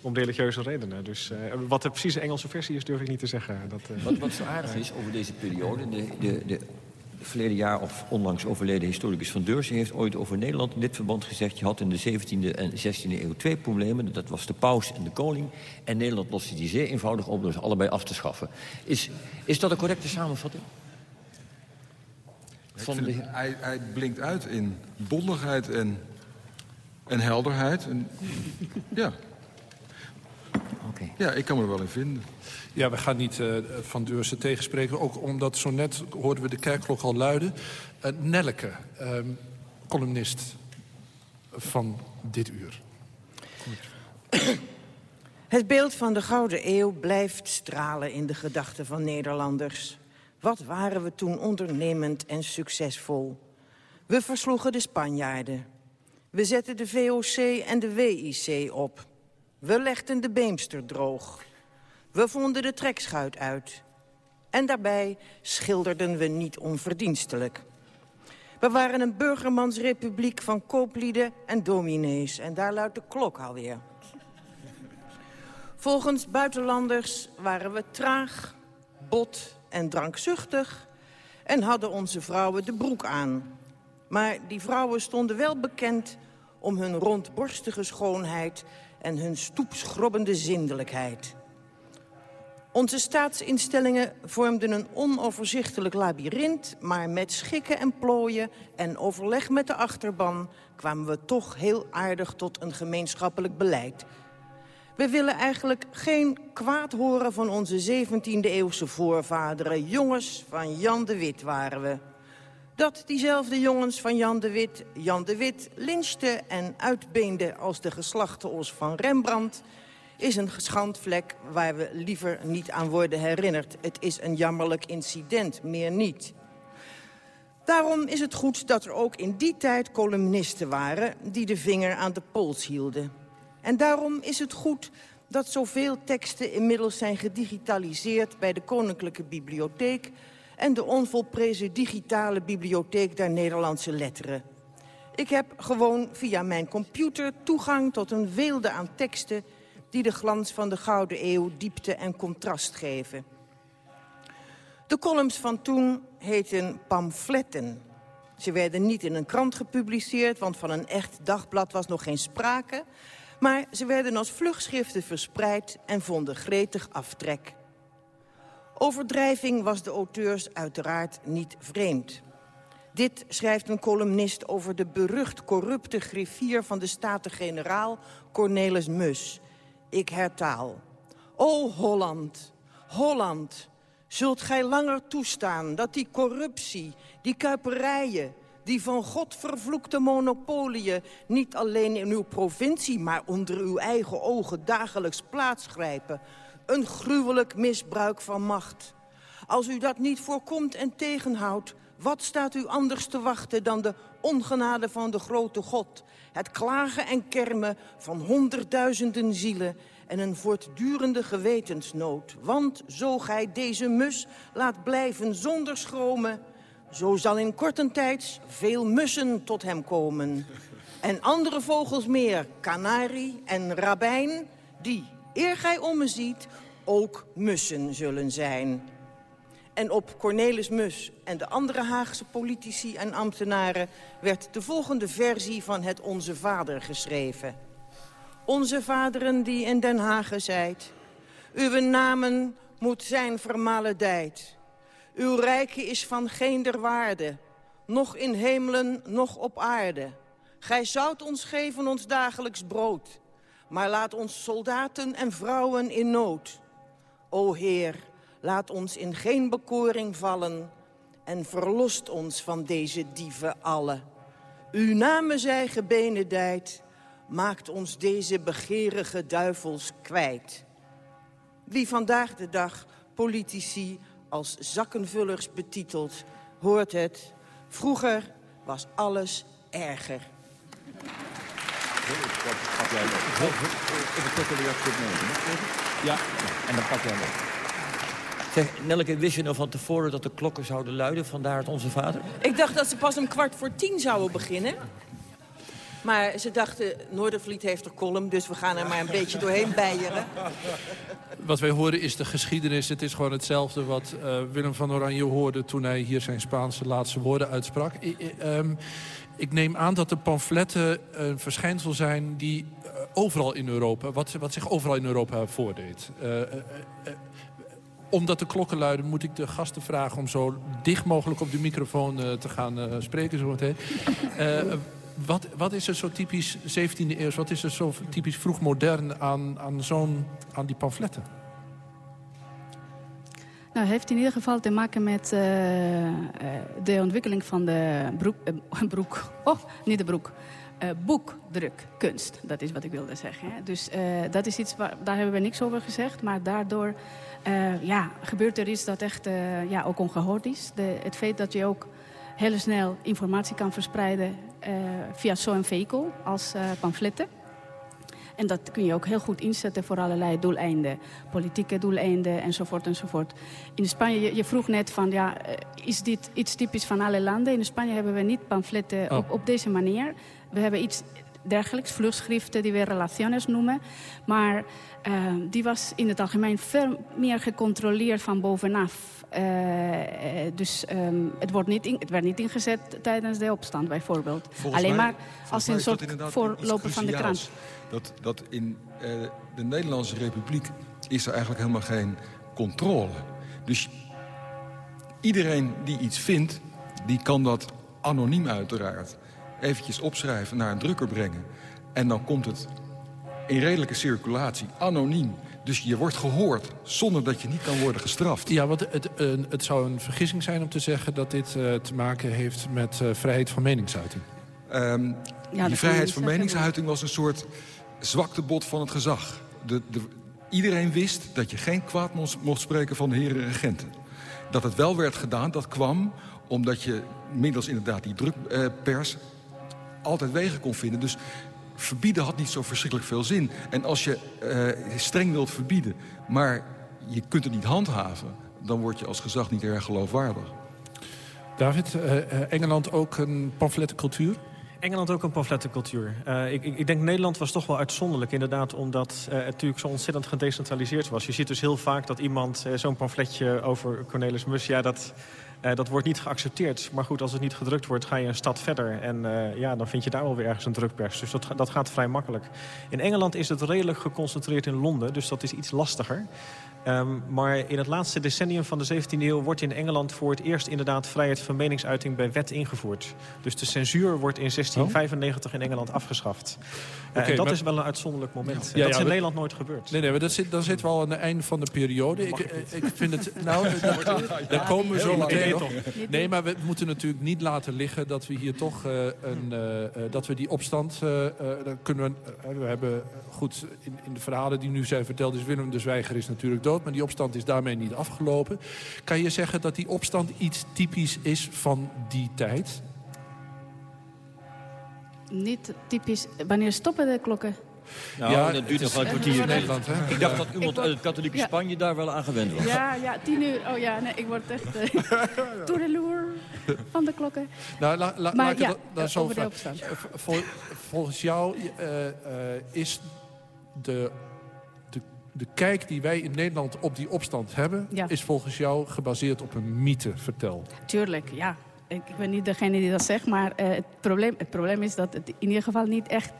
om religieuze redenen. Dus eh, wat de precieze Engelse versie is, durf ik niet te zeggen. Dat, eh, Wat, wat zo aardig is over deze periode... de, de, de verleden jaar of onlangs overleden historicus Van Deurzen... heeft ooit over Nederland in dit verband gezegd... je had in de 17e en 16e eeuw twee problemen. Dat was de paus en de koning. En Nederland loste die zeer eenvoudig op door ze allebei af te schaffen. Is, is dat een correcte samenvatting? Ik Van vind de, het- hij, hij blinkt uit in bondigheid en, en helderheid. En, ja, Ja, ik kan me er wel in vinden. Ja, we gaan niet eh, Van Deursen tegenspreken. Ook omdat zo net hoorden we de kerkklok al luiden. Eh Nelleke, ehm, columnist van dit uur. Het beeld van de Gouden Eeuw blijft stralen in de gedachten van Nederlanders. Wat waren we toen ondernemend en succesvol. We versloegen de Spanjaarden. We zetten de VOC en de WIC op. We legden de Beemster droog. We vonden de trekschuit uit. En daarbij schilderden we niet onverdienstelijk. We waren een burgermansrepubliek van kooplieden en dominees. En daar luidt de klok alweer. Volgens buitenlanders waren we traag, bot en drankzuchtig... en hadden onze vrouwen de broek aan. Maar die vrouwen stonden wel bekend om hun rondborstige schoonheid... en hun stoepschrobbende zindelijkheid. Onze staatsinstellingen vormden een onoverzichtelijk labyrint... maar met schikken en plooien en overleg met de achterban... kwamen we toch heel aardig tot een gemeenschappelijk beleid... We willen eigenlijk geen kwaad horen van onze 17e-eeuwse voorvaderen. Jongens van Jan de Wit waren we. Dat diezelfde jongens van Jan de Wit Jan de Wit lynchte en uitbeende als de geslachteos van Rembrandt is een schandvlek waar we liever niet aan worden herinnerd. Het is een jammerlijk incident, meer niet. Daarom is het goed dat er ook in die tijd columnisten waren... die de vinger aan de pols hielden. En daarom is het goed dat zoveel teksten inmiddels zijn gedigitaliseerd... bij de Koninklijke Bibliotheek en de onvolprezen digitale bibliotheek der Nederlandse letteren. Ik heb gewoon via mijn computer toegang tot een weelde aan teksten... die de glans van de Gouden Eeuw diepte en contrast geven. De columns van toen heten pamfletten. Ze werden niet in een krant gepubliceerd, want van een echt dagblad was nog geen sprake. Maar ze werden als vlugschriften verspreid en vonden gretig aftrek. Overdrijving was de auteurs uiteraard niet vreemd. Dit schrijft een columnist over de berucht corrupte griffier van de Staten-Generaal Cornelis Mus. Ik hertaal. O Holland, Holland, zult gij langer toestaan dat die corruptie, die kuiperijen, die van God vervloekte monopolieën niet alleen in uw provincie, maar onder uw eigen ogen dagelijks plaatsgrijpen. Een gruwelijk misbruik van macht. Als u dat niet voorkomt en tegenhoudt, wat staat u anders te wachten dan de ongenade van de grote God? Het klagen en kermen van honderdduizenden zielen en een voortdurende gewetensnood. Want zo gij deze mus laat blijven zonder schromen... zo zal in korten tijds veel mussen tot hem komen. En andere vogels meer, kanarie en rabijn... die, eer gij om me ziet, ook mussen zullen zijn. En op Cornelis Mus en de andere Haagse politici en ambtenaren... werd de volgende versie van het Onze Vader geschreven. Onze vaderen die in Den Haag zijt. Uw namen moet zijn vermaledijd. Uw rijke is van geender waarde. Nog in hemelen, nog op aarde. Gij zoudt ons geven ons dagelijks brood. Maar laat ons soldaten en vrouwen in nood. O Heer, laat ons in geen bekoring vallen. en verlost ons van deze dieven alle. Uw namen zij gebenedijd, maakt ons deze begeerige duivels kwijt. Wie vandaag de dag politici als zakkenvullers betitelt, hoort het. Vroeger was alles erger. Ja, en dan pak jij hem Zeg, Nelke, wist je nou van tevoren dat de klokken zouden luiden? Vandaar het Onze Vader? Ik dacht dat ze pas om kwart voor tien zouden beginnen. Maar ze dachten, Noordervliet heeft er column, dus we gaan er maar een beetje doorheen bijeren. Wat wij horen is de geschiedenis. Het is gewoon hetzelfde wat uh, Willem van Oranje hoorde... toen hij hier zijn Spaanse laatste woorden uitsprak. I, I, um, ik neem aan dat de pamfletten een verschijnsel zijn... die uh, overal in Europa, wat, wat zich overal in Europa voordeed. Uh, omdat de klokken luiden, moet ik de gasten vragen... om zo dicht mogelijk op de microfoon te gaan spreken zometeen. Wat, wat is er zo typisch 17e eeuw, wat is er zo typisch vroeg modern aan, aan, zo'n, aan die pamfletten? Nou, heeft in ieder geval te maken met uh, de ontwikkeling van de broek, uh, oh, niet de broek, boekdrukkunst. Dat is wat ik wilde zeggen. Hè. Dus dat is iets, waar, daar hebben we niks over gezegd. Maar daardoor ja, gebeurt er iets dat echt ja, ook ongehoord is. De, het feit dat je ook heel snel informatie kan verspreiden uh, via zo'n vehikel als uh, pamfletten. En dat kun je ook heel goed inzetten voor allerlei doeleinden. Politieke doeleinden enzovoort enzovoort. In Spanje, je, je vroeg net van, ja, eh, is dit iets typisch van alle landen? In Spanje hebben we niet pamfletten oh. op, op deze manier. We hebben iets dergelijks, vluchtschriften die we relaciones noemen. Maar uh, die was in het algemeen veel meer gecontroleerd van bovenaf. Uh, dus um, het, wordt niet in, het werd niet ingezet tijdens de opstand bijvoorbeeld. Volgens Alleen mij, maar als een soort voorloper van de krant. Dat, dat in uh, de Nederlandse Republiek is er eigenlijk helemaal geen controle. Dus iedereen die iets vindt, die kan dat anoniem uiteraard eventjes opschrijven, naar een drukker brengen. En dan komt het in redelijke circulatie, anoniem. Dus je wordt gehoord zonder dat je niet kan worden gestraft. Ja, want het, het, het zou een vergissing zijn om te zeggen... dat dit uh, te maken heeft met uh, vrijheid van meningsuiting. Um, ja, die vrijheid van meningsuiting was een soort zwaktebod van het gezag. De, de, iedereen wist dat je geen kwaad mocht, spreken van de heren regenten. Dat het wel werd gedaan, dat kwam omdat je middels inderdaad die drukpers... Uh, altijd wegen kon vinden. Dus verbieden had niet zo verschrikkelijk veel zin. En als je uh, streng wilt verbieden, maar je kunt het niet handhaven... dan word je als gezag niet erg geloofwaardig. David, uh, Engeland ook een pamflettencultuur? Engeland ook een pamflettencultuur. Uh, ik, ik, denk Nederland was toch wel uitzonderlijk inderdaad... omdat uh, het natuurlijk zo ontzettend gedecentraliseerd was. Je ziet dus heel vaak dat iemand uh, zo'n pamfletje over Cornelis Mus... ja, dat, dat wordt niet geaccepteerd. Maar goed, als het niet gedrukt wordt, ga je een stad verder. En ja, dan vind je daar wel weer ergens een drukpers. Dus dat, dat gaat vrij makkelijk. In Engeland is het redelijk geconcentreerd in Londen. Dus dat is iets lastiger. Um, maar in het laatste decennium van de 17e eeuw wordt in Engeland voor het eerst inderdaad vrijheid van meningsuiting bij wet ingevoerd. Dus de censuur wordt in 1695 in Engeland afgeschaft. Uh, okay, en dat maar... is wel een uitzonderlijk moment. Ja, dat ja, is in we... Nederland nooit gebeurd. Nee, nee, maar dat zit, dan zitten we al aan het einde van de periode. Ik, ik, vind het, nou, daar komen we zo meteen nog. Nee, maar we moeten natuurlijk niet laten liggen dat we hier toch uh, een, uh, dat we die opstand, dan kunnen we, we hebben goed, in, in de verhalen die nu zijn verteld is Willem de Zwijger is natuurlijk dood maar die opstand is daarmee niet afgelopen. Kan je zeggen dat die opstand iets typisch is van die tijd? Niet typisch. Wanneer stoppen de klokken? Nou, ja, dat duurt nog wel een kwartier in Nederland. Hè? Ik dacht dat iemand uit het katholieke ja. Spanje daar wel aan gewend was. Ja, ja, tien uur. Oh ja, nee, ik word echt uh, toedeloer van de klokken. Nou, la, la, maar ja, dan zo Vol, volgens jou uh, uh, is de de kijk die wij in Nederland op die opstand hebben... Ja. is volgens jou gebaseerd op een mythe. Vertel. Tuurlijk, ja. Ik, ik ben niet degene die dat zegt, maar uh, het, probleem, het probleem is dat het in ieder geval niet echt...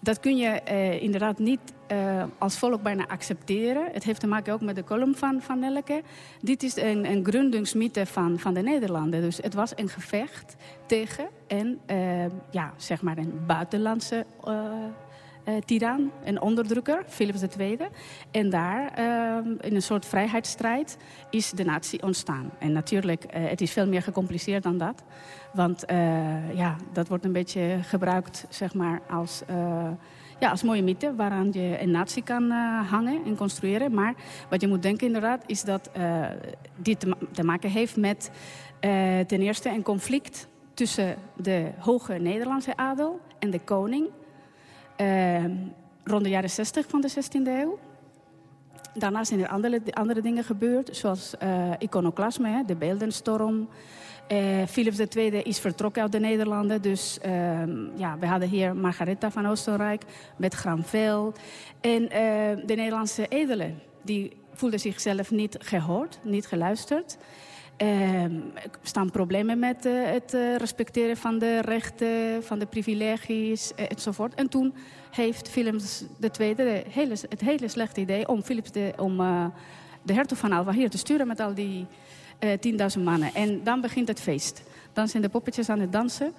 Dat kun je uh, inderdaad niet uh, als volk bijna accepteren. Het heeft te maken ook met de column van, van Nelke. Dit is een, een grundingsmythe van, van de Nederlanden. Dus het was een gevecht tegen een, ja, zeg maar een buitenlandse tiran, een onderdrukker, Philips II. En daar, in een soort vrijheidsstrijd, is de natie ontstaan. En natuurlijk, het is veel meer gecompliceerd dan dat. Want ja, dat wordt een beetje gebruikt zeg maar, als ja, als mooie mythe waaraan je een natie kan hangen en construeren. Maar wat je moet denken inderdaad is dat uh, dit te, maken heeft met ten eerste een conflict tussen de hoge Nederlandse adel en de koning. Rond de jaren 60 van de 16e eeuw. Daarna zijn er andere, andere dingen gebeurd, zoals iconoclasme, de beeldenstorm... Uh, Philips II is vertrokken uit de Nederlanden. Dus uh, ja, we hadden hier Margaretha van Oostenrijk met Granvelle. En uh, de Nederlandse edelen, die voelden zichzelf niet gehoord, niet geluisterd. Ehm, er staan problemen met eh, het respecteren van de rechten, van de privileges enzovoort. En toen heeft Philips de hele, het hele slechte idee om, Philips de, om de hertog van Alva hier te sturen met al die uh, eh, 10.000 mannen. En dan begint het feest. Dan zijn de poppetjes aan het dansen.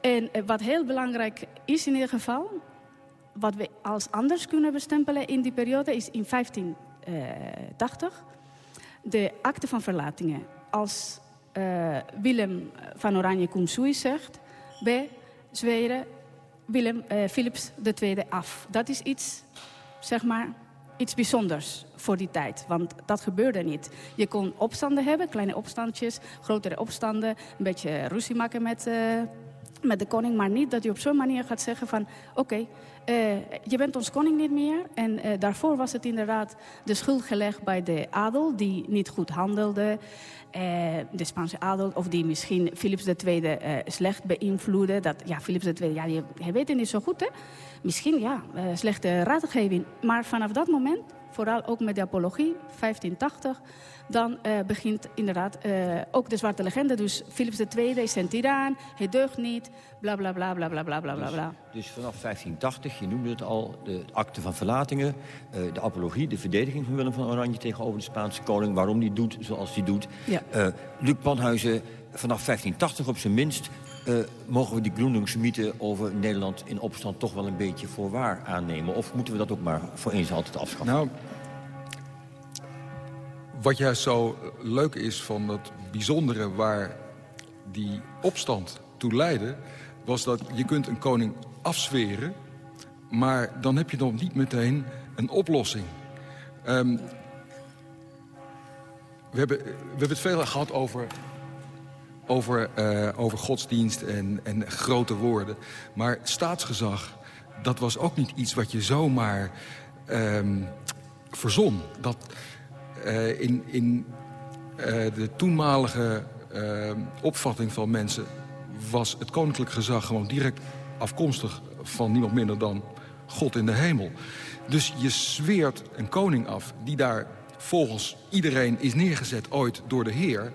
En wat heel belangrijk is in ieder geval... wat we als anders kunnen bestempelen in die periode... is in 1580 eh, de akte van verlatingen. Als uh, Willem van Oranje Kumsui zegt... we zweren Willem, uh, Philips II af. Dat is iets, zeg maar, iets bijzonders voor die tijd. Want dat gebeurde niet. Je kon opstanden hebben, kleine opstandjes, grotere opstanden. Een beetje ruzie maken met, met de koning. Maar niet dat je op zo'n manier gaat zeggen van... oké, uh, je bent ons koning niet meer. En uh, daarvoor was het inderdaad de schuld gelegd bij de adel... die niet goed handelde. de Spaanse adel, of die misschien Philips II slecht beïnvloedde. Dat, ja, Philips II, ja, je weet het niet zo goed, hè? Misschien, ja, slechte raadgeving. Maar vanaf dat moment vooral ook met de apologie, 1580... dan uh, begint inderdaad uh, ook de zwarte legende. Dus Philips II is een tiran, hij deugt niet, bla bla bla bla bla bla bla dus, bla. Dus vanaf 1580, je noemde het al, de akte van verlatingen... Uh, de apologie, de verdediging van Willem van Oranje tegenover de Spaanse koning... waarom die doet zoals hij doet. Ja. Luc Panhuizen, vanaf 1580 op zijn minst... Uh, mogen we die Groeningsmythe over Nederland in opstand toch wel een beetje voor waar aannemen? Of moeten we dat ook maar voor eens altijd afschaffen? Nou, wat juist zo leuk is van dat bijzondere waar die opstand toe leidde... was dat je kunt een koning afzweren... maar dan heb je nog niet meteen een oplossing. Um, we, hebben, we hebben het veel gehad over over, uh, over godsdienst en, en grote woorden. Maar staatsgezag, dat was ook niet iets wat je zomaar um, verzon. Dat uh, in, in uh, de toenmalige opvatting van mensen... was het koninklijk gezag gewoon direct afkomstig van niemand minder dan God in de hemel. Dus je zweert een koning af die daar volgens iedereen is neergezet ooit door de Heer...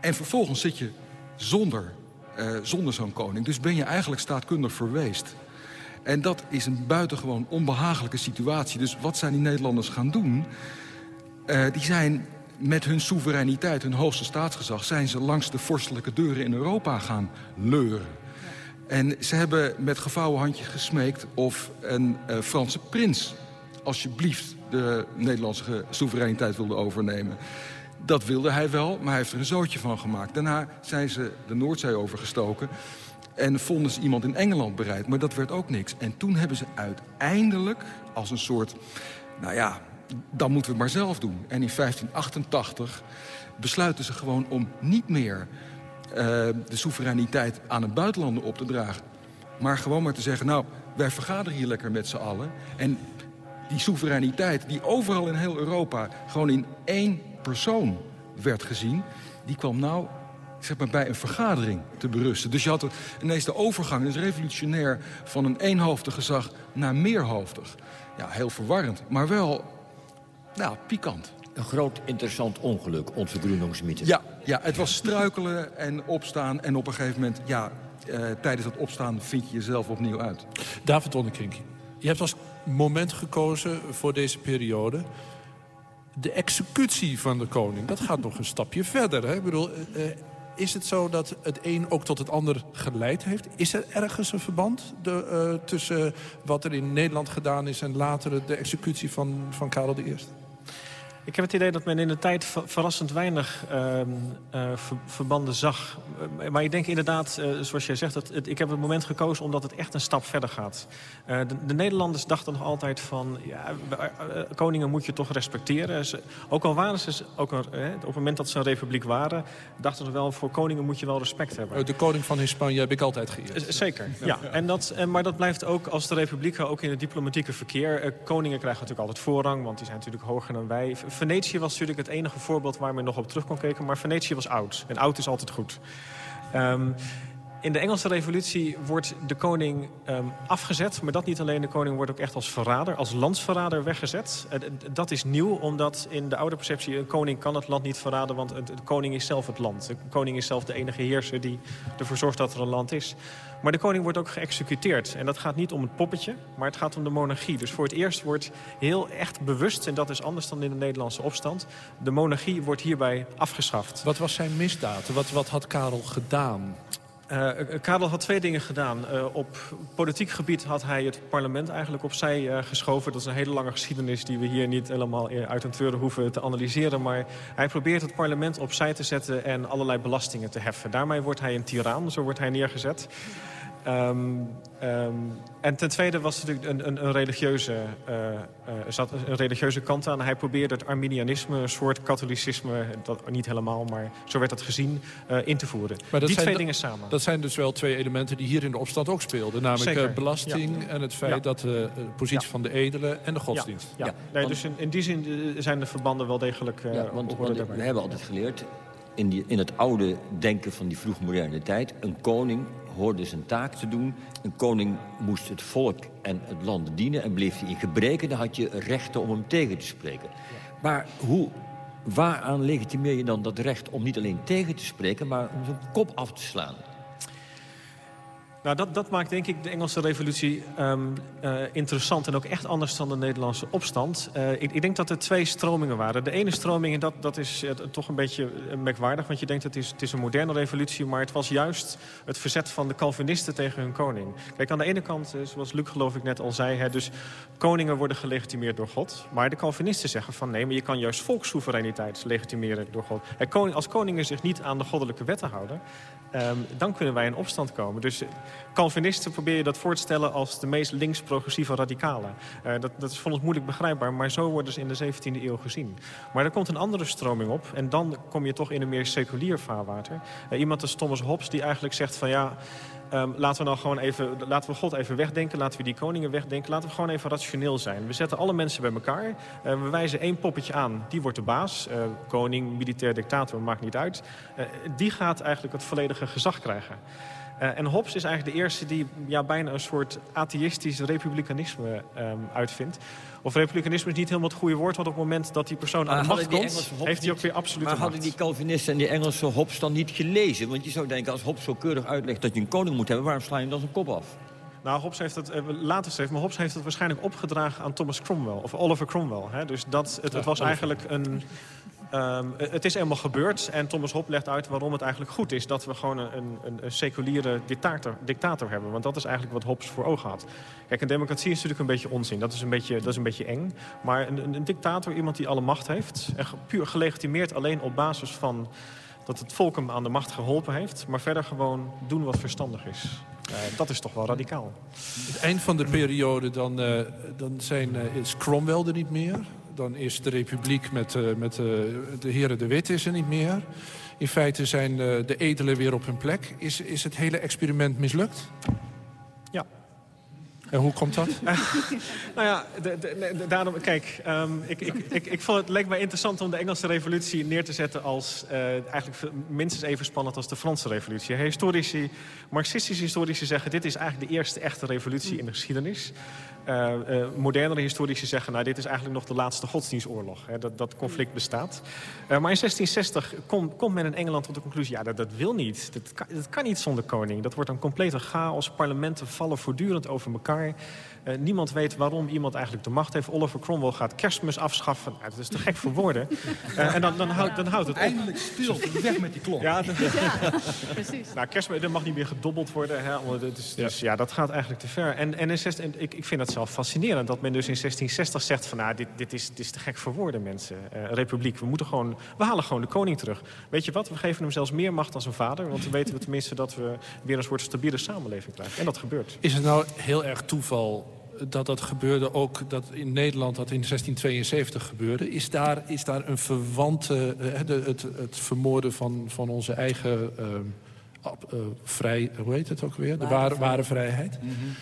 En vervolgens zit je zonder, uh, zonder zo'n koning. Dus ben je eigenlijk staatkundig verweest. En dat is een buitengewoon onbehagelijke situatie. Dus wat zijn die Nederlanders gaan doen? Uh, die zijn met hun soevereiniteit, hun hoogste staatsgezag... zijn ze langs de vorstelijke deuren in Europa gaan leuren. En ze hebben met gevouwen handjes gesmeekt of een uh, Franse prins... alsjeblieft de Nederlandse soevereiniteit wilde overnemen. Dat wilde hij wel, maar hij heeft er een zootje van gemaakt. Daarna zijn ze de Noordzee overgestoken en vonden ze iemand in Engeland bereid. Maar dat werd ook niks. En toen hebben ze uiteindelijk als een soort... nou ja, dan moeten we het maar zelf doen. En in 1588 besluiten ze gewoon om niet meer uh, de soevereiniteit aan een buitenlander op te dragen. Maar gewoon maar te zeggen, nou, wij vergaderen hier lekker met z'n allen. En die soevereiniteit die overal in heel Europa gewoon in één persoon werd gezien... die kwam nou zeg maar, bij een vergadering te berusten. Dus je had ineens de overgang, is revolutionair... van een eenhoofdig gezag naar meerhoofdig. Ja, heel verwarrend, maar wel nou, pikant. Een groot interessant ongeluk, onze Groeningsmythe. Ja, ja, het was struikelen en opstaan. En op een gegeven moment, ja, uh, tijdens dat opstaan vind je jezelf opnieuw uit. David Onnekink, je hebt als moment gekozen voor deze periode de executie van de koning, dat gaat nog een stapje verder. Hè? Ik bedoel, uh, is het zo dat het een ook tot het ander geleid heeft? Is er ergens een verband de, tussen wat er in Nederland gedaan is... en later de executie van, van Karel I? Ik heb het idee dat men in de tijd verrassend weinig uh, uh, verbanden zag. Eh, maar ik denk inderdaad, uh, zoals jij zegt, dat het, ik heb het moment gekozen omdat het echt een stap verder gaat. De, de, Nederlanders dachten nog altijd van, ja, koningen moet je toch respecteren. Ze, ook al waren ze, ook een, op het moment dat ze een republiek waren, dachten ze wel, voor koningen moet je wel respect hebben. De koning van Hispanje heb ik altijd geëerd. Zeker, ja. ja. En dat, maar dat blijft ook als de republieken, ook in het diplomatieke verkeer. koningen krijgen natuurlijk altijd voorrang, want die zijn natuurlijk hoger dan wij Venetië was natuurlijk het enige voorbeeld waar men nog op terug kon kijken. Maar Venetië was oud. En oud is altijd goed. Um, in de Engelse revolutie wordt de koning um, afgezet. Maar dat niet alleen. De koning wordt ook echt als verrader, als landsverrader weggezet. Uh, dat is nieuw, omdat in de oude perceptie... een koning kan het land niet verraden, want de koning is zelf het land. De koning is zelf de enige heerser die ervoor zorgt dat er een land is. Maar de koning wordt ook geëxecuteerd. En dat gaat niet om het poppetje, maar het gaat om de monarchie. Dus voor het eerst wordt heel echt bewust... en dat is anders dan in de Nederlandse opstand... de monarchie wordt hierbij afgeschaft. Wat was zijn misdaad? Wat, wat had Karel gedaan? Uh, Karel had twee dingen gedaan. Uh, op politiek gebied had hij het parlement eigenlijk opzij geschoven. Dat is een hele lange geschiedenis die we hier niet helemaal uit een treuren hoeven te analyseren. Maar hij probeert het parlement opzij te zetten en allerlei belastingen te heffen. Daarmee wordt hij een tiran, zo wordt hij neergezet. Um, um, en ten tweede was natuurlijk een, een, een religieuze, uh, uh, zat een religieuze kant aan. Hij probeerde het Arminianisme, een soort katholicisme, dat, niet helemaal, maar zo werd dat gezien, uh, in te voeren. Maar die twee dingen samen. Dat zijn dus wel twee elementen die hier in de opstand ook speelden. Namelijk belasting ja. en het feit ja. dat de positie ja. van de edelen en de godsdienst. Ja, ja. Nee, want, dus in, in, die zin zijn de verbanden wel degelijk ja, want, want we hebben altijd geleerd, in, die, in het oude denken van die vroegmoderne tijd... een koning hoorde zijn taak te doen. Een koning moest het volk en het land dienen en bleef hij in gebreken... dan had je rechten om hem tegen te spreken. Maar hoe, waaraan legitimeer je dan dat recht om niet alleen tegen te spreken... maar om zijn kop af te slaan? Nou, dat, dat maakt denk ik de Engelse revolutie um, uh, interessant en ook echt anders dan de Nederlandse opstand. Uh, ik, ik, denk dat er twee stromingen waren. De ene stroming, en dat, dat is uh, toch een beetje merkwaardig, want je denkt het is, het is een moderne revolutie, maar het was juist het verzet van de Calvinisten tegen hun koning. Kijk, aan de ene kant, zoals Luc geloof ik net al zei, hè, dus koningen worden gelegitimeerd door God. Maar de Calvinisten zeggen van nee, maar je kan juist volkssoevereiniteit legitimeren door God. Koning, als koningen zich niet aan de goddelijke wetten houden, um, dan kunnen wij in opstand komen. Dus Calvinisten probeer je dat voor te stellen als de meest links-progressieve radicalen. Uh, dat, dat is voor ons moeilijk begrijpbaar, maar zo worden ze in de 17e eeuw gezien. Maar er komt een andere stroming op en dan kom je toch in een meer seculier vaarwater. Uh, iemand als Thomas Hobbes die eigenlijk zegt van ja... Um, laten we nou gewoon even, laten we God even wegdenken, laten we die koningen wegdenken, laten we gewoon even rationeel zijn. We zetten alle mensen bij elkaar, uh, we wijzen één poppetje aan, die wordt de baas, koning, militair dictator, maakt niet uit. Die gaat eigenlijk het volledige gezag krijgen. Uh, en Hobbes is eigenlijk de eerste die ja, bijna een soort atheïstisch republikanisme um, uitvindt. Of republikanisme is niet helemaal het goede woord, want op het moment dat die persoon maar aan de macht komt, heeft hij ook weer absoluut Maar hadden die Calvinisten en die Engelse Hobbes dan niet gelezen? Want je zou denken, als Hobbes zo keurig uitlegt dat je een koning moet hebben, waarom sla je dan zijn kop af? Nou, Hobbes heeft het uh, later schreef, maar Hobbes heeft het waarschijnlijk opgedragen aan Thomas Cromwell, of Oliver Cromwell. Hè? Dus dat, het, het was eigenlijk een, Um, het is eenmaal gebeurd en Thomas Hobbes legt uit waarom het eigenlijk goed is... dat we gewoon een, een, een seculiere dictator, dictator hebben. Want dat is eigenlijk wat Hobbes voor ogen had. Kijk, een democratie is natuurlijk een beetje onzin. Dat is een beetje, dat is een beetje eng. Maar een, dictator, iemand die alle macht heeft... en puur gelegitimeerd alleen op basis van dat het volk hem aan de macht geholpen heeft... maar verder gewoon doen wat verstandig is. Uh, dat is toch wel radicaal. Het eind van de periode, dan, uh, dan zijn, uh, is Cromwell er niet meer dan is de republiek met, uh, met uh, de heren de Wit is er niet meer. In feite zijn uh, de edelen weer op hun plek. Is, is het hele experiment mislukt? En hoe komt dat? nou ja, daarom, kijk, um, ik, ik, ik, ik vond het leek mij interessant om de Engelse revolutie neer te zetten als eigenlijk minstens even spannend als de Franse revolutie. Historici, marxistische historici zeggen dit is eigenlijk de eerste echte revolutie in de geschiedenis. Uh, uh, modernere historici zeggen, nou, dit is eigenlijk nog de laatste godsdienstoorlog. Hè, dat, dat conflict bestaat. Uh, maar in 1660 kom, komt men in Engeland tot de conclusie, ja, dat, dat wil niet. Dat kan, dat kan niet zonder koning. Dat wordt een complete chaos. Parlementen vallen voortdurend over elkaar. Elkaar. Uh, niemand weet waarom iemand eigenlijk de macht heeft. Oliver Cromwell gaat kerstmis afschaffen. Nou, dat is te gek voor woorden. Uh, en dan, dan, houdt, dan houdt het op. Eindelijk stil, weg met die klok. Ja, ja precies. Nou, kerstmis dat mag niet meer gedobbeld worden. Hè, dus, dus ja. dat gaat eigenlijk te ver. En, en, in 16, ik, ik vind het zelf fascinerend dat men dus in 1660 zegt... van nou, dit, dit, is, dit is te gek voor woorden, mensen. Uh, republiek, we, moeten gewoon, we halen gewoon de koning terug. Weet je wat, we geven hem zelfs meer macht dan zijn vader. Want dan weten we tenminste dat we weer een soort stabiele samenleving krijgen. En dat gebeurt. Is het nou heel erg toeval dat dat gebeurde ook dat in Nederland dat in 1672 gebeurde. Is daar, is daar een verwante, uh, het, het vermoorden van, van onze eigen uh, uh, vrij, hoe heet het ook weer? De ware, ware vrijheid? Mm -hmm.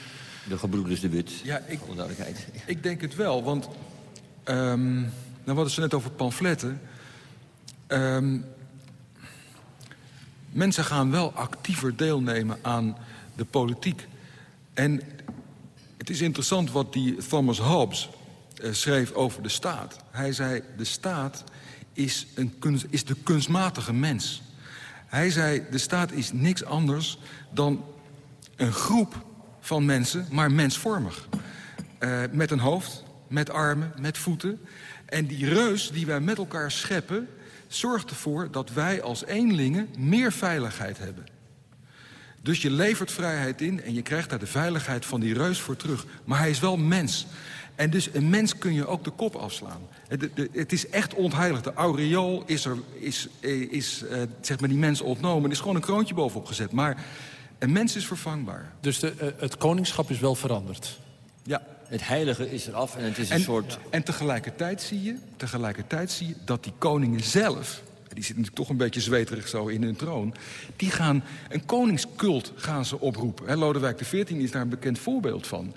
De gebroeders de Wit, ja, ik, duidelijkheid. Ik denk het wel, want um, nou, we hadden ze net over pamfletten. Um, mensen gaan wel actiever deelnemen aan de politiek. En het is interessant wat die Thomas Hobbes uh, schreef over de staat. Hij zei, de staat is, een is de kunstmatige mens. Hij zei, de staat is niks anders dan een groep van mensen, maar mensvormig. Uh, met een hoofd, met armen, met voeten. En die reus die wij met elkaar scheppen... zorgt ervoor dat wij als eenlingen meer veiligheid hebben. Dus je levert vrijheid in en je krijgt daar de veiligheid van die reus voor terug. Maar hij is wel mens. En dus een mens kun je ook de kop afslaan. Het, het is echt ontheilig. De aureool is, er, is, is uh, zeg maar die mens ontnomen. Er is gewoon een kroontje bovenop gezet. Maar een mens is vervangbaar. Dus de, uh, het koningschap is wel veranderd? Ja. Het heilige is eraf en het is een soort... En tegelijkertijd zie, je, tegelijkertijd zie je dat die koningen zelf die zitten natuurlijk toch een beetje zweterig zo in hun troon... die gaan een koningscult gaan ze oproepen. He, Lodewijk XIV is daar een bekend voorbeeld van.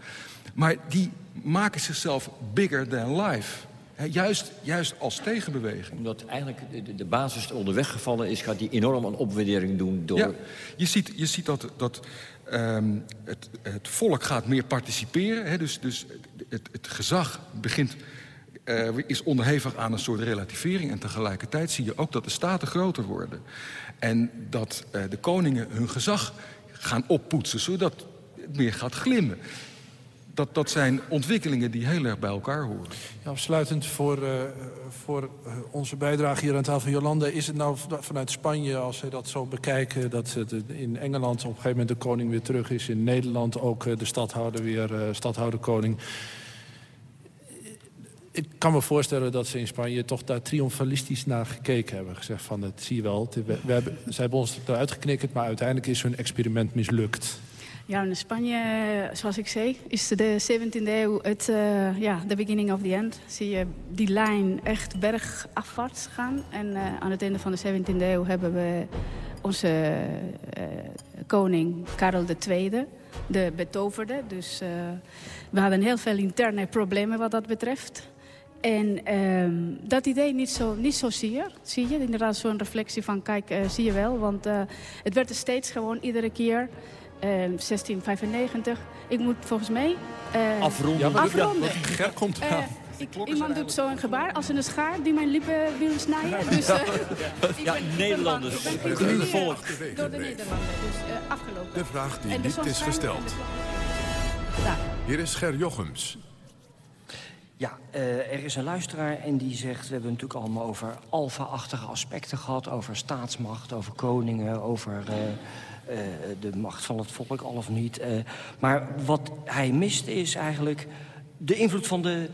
Maar die maken zichzelf bigger than life. He, juist, juist als tegenbeweging. Omdat eigenlijk de, de basis onderweg gevallen is... gaat die enorm een opwaardering doen door... Ja, je ziet, je ziet dat, dat um, het, het volk gaat meer participeren. He, dus dus het, het gezag begint uh, is onderhevig aan een soort relativering. En tegelijkertijd zie je ook dat de staten groter worden. En dat uh, de koningen hun gezag gaan oppoetsen, zodat het meer gaat glimmen. Dat, dat zijn ontwikkelingen die heel erg bij elkaar horen. Ja, afsluitend voor, uh, voor onze bijdrage hier aan tafel, Jolanda... is het nou vanuit Spanje, als zij dat zo bekijken... dat in Engeland op een gegeven moment de koning weer terug is... in Nederland ook de stadhouder weer stadhouder-koning ik kan me voorstellen dat ze in Spanje toch daar triomfalistisch naar gekeken hebben. Gezegd van, het zie je wel, we hebben, ze hebben ons eruit geknikkerd... maar uiteindelijk is hun experiment mislukt. Ja, in Spanje, zoals ik zei, is de 17e eeuw het uh, ja, the beginning of the end. Zie je die lijn echt bergafwaarts gaan. En uh, aan het einde van de 17e eeuw hebben we onze uh, koning Karel II, de betoverde. Dus we hadden heel veel interne problemen wat dat betreft. En um, dat idee niet, zo, niet zozeer, zie je. Inderdaad zo'n reflectie van, kijk, uh, zie je wel. Want uh, het werd er steeds gewoon iedere keer. Uh, 1695. Ik moet volgens mij uh, afronden. Ja, afronden. Ger komt eraan. Ik, iemand doet zo een gebaar als een schaar die mijn lippen wil snijden. Dus, ja, ja Nederlanders. Gevolgd. Door de Nederlanders. Dus afgelopen. De vraag die niet is gesteld. Hier is Ger Jochems. Ja, uh, er is een luisteraar en die zegt... we hebben het natuurlijk allemaal over alfa-achtige aspecten gehad... over staatsmacht, over koningen, over uh, uh, de macht van het volk, al of niet. maar wat hij mist is eigenlijk de invloed van de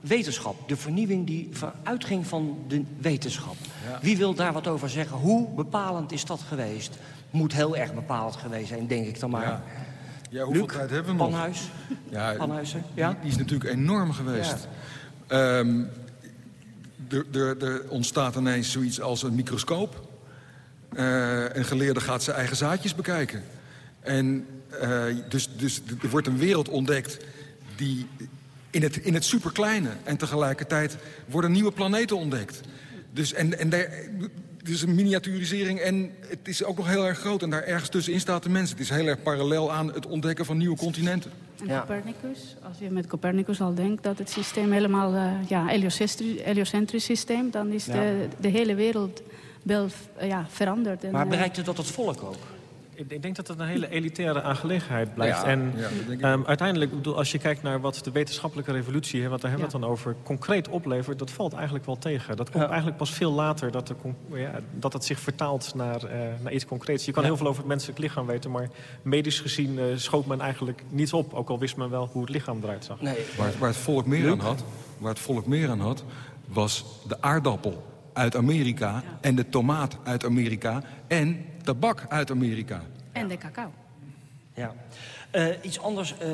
wetenschap. De vernieuwing die uitging van de wetenschap. Ja. Wie wil daar wat over zeggen? Hoe bepalend is dat geweest? Moet heel erg bepalend geweest zijn, denk ik dan maar. Ja. Ja, hoeveel Luc, tijd hebben we nog? Panhuis? Ja, Panhuizen? Ja? Die, die, is natuurlijk enorm geweest. Ja. Um, er ontstaat ineens zoiets als een microscoop. Uh, een geleerde gaat zijn eigen zaadjes bekijken. En uh, dus, dus er wordt een wereld ontdekt die in het, in het superkleine... en tegelijkertijd worden nieuwe planeten ontdekt. Dus, en, en daar, is een miniaturisering en het is ook nog heel erg groot. En daar ergens tussenin staat de mens. Het is heel erg parallel aan het ontdekken van nieuwe continenten. En ja. Copernicus, als je met Copernicus al denkt dat het systeem helemaal uh, ja, heliocentrisch, heliocentrisch systeem... dan is ja. de, de hele wereld wel uh, ja, veranderd. En, maar bereikt het tot het volk ook? Ik denk dat het een hele elitaire aangelegenheid blijft. en um, uiteindelijk, bedoel, als je kijkt naar wat de wetenschappelijke revolutie... Hè, wat daar hebben we het dan over, concreet oplevert... dat valt eigenlijk wel tegen. Dat komt eigenlijk pas veel later dat, de, dat het zich vertaalt naar, uh, naar iets concreets. Je kan heel veel over het menselijk lichaam weten... maar medisch gezien uh, schoot men eigenlijk niets op. Ook al wist men wel hoe het lichaam eruit zag. Nee. Waar, waar het volk meer aan had, waar het volk meer aan had was de aardappel uit Amerika en de tomaat uit Amerika en tabak uit Amerika. En de cacao. Ja. Uh, iets anders uh,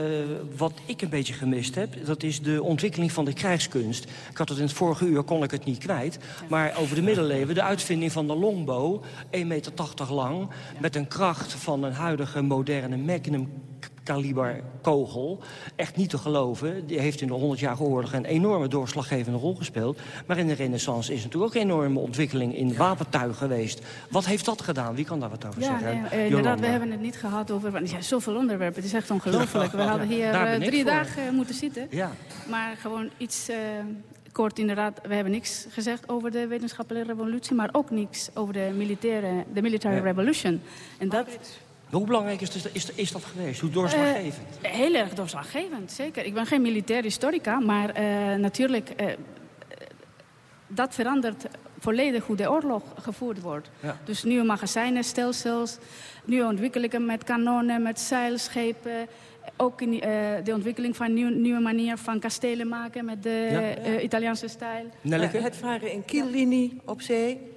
wat ik een beetje gemist heb... dat is de ontwikkeling van de krijgskunst. Ik had het in het vorige uur, kon ik het niet kwijt. Maar over de middeleeuwen, de uitvinding van de longbow... 1,80 meter lang, met een kracht van een huidige moderne magnum kaliber kogel. Echt niet te geloven. Die heeft in de 100-jarige oorlog een enorme doorslaggevende rol gespeeld. Maar in de renaissance is natuurlijk ook een enorme ontwikkeling in wapentuig geweest. Wat heeft dat gedaan? Wie kan daar wat over zeggen? Nee, uh, inderdaad, we hebben het niet gehad over... Er zijn zoveel onderwerpen, het is echt ongelooflijk. We hadden hier uh, drie dagen moeten zitten. Ja. Maar gewoon iets... Uh, kort inderdaad, we hebben niks gezegd over de wetenschappelijke revolutie... maar ook niks over de militaire, de military revolution. En dat, hoe belangrijk is, dus, is, is dat geweest? Hoe doorslaggevend? Uh, heel erg doorslaggevend, zeker. Ik ben geen militair historica, maar uh, natuurlijk... Uh, dat verandert volledig hoe de oorlog gevoerd wordt. Ja. Dus nieuwe magazijnenstelsels, nieuwe ontwikkelingen met kanonnen, met zeilschepen... Ook in, de ontwikkeling van een nieuw, nieuwe manier van kastelen maken met de ja. Italiaanse stijl. het varen in kiellinie op zee.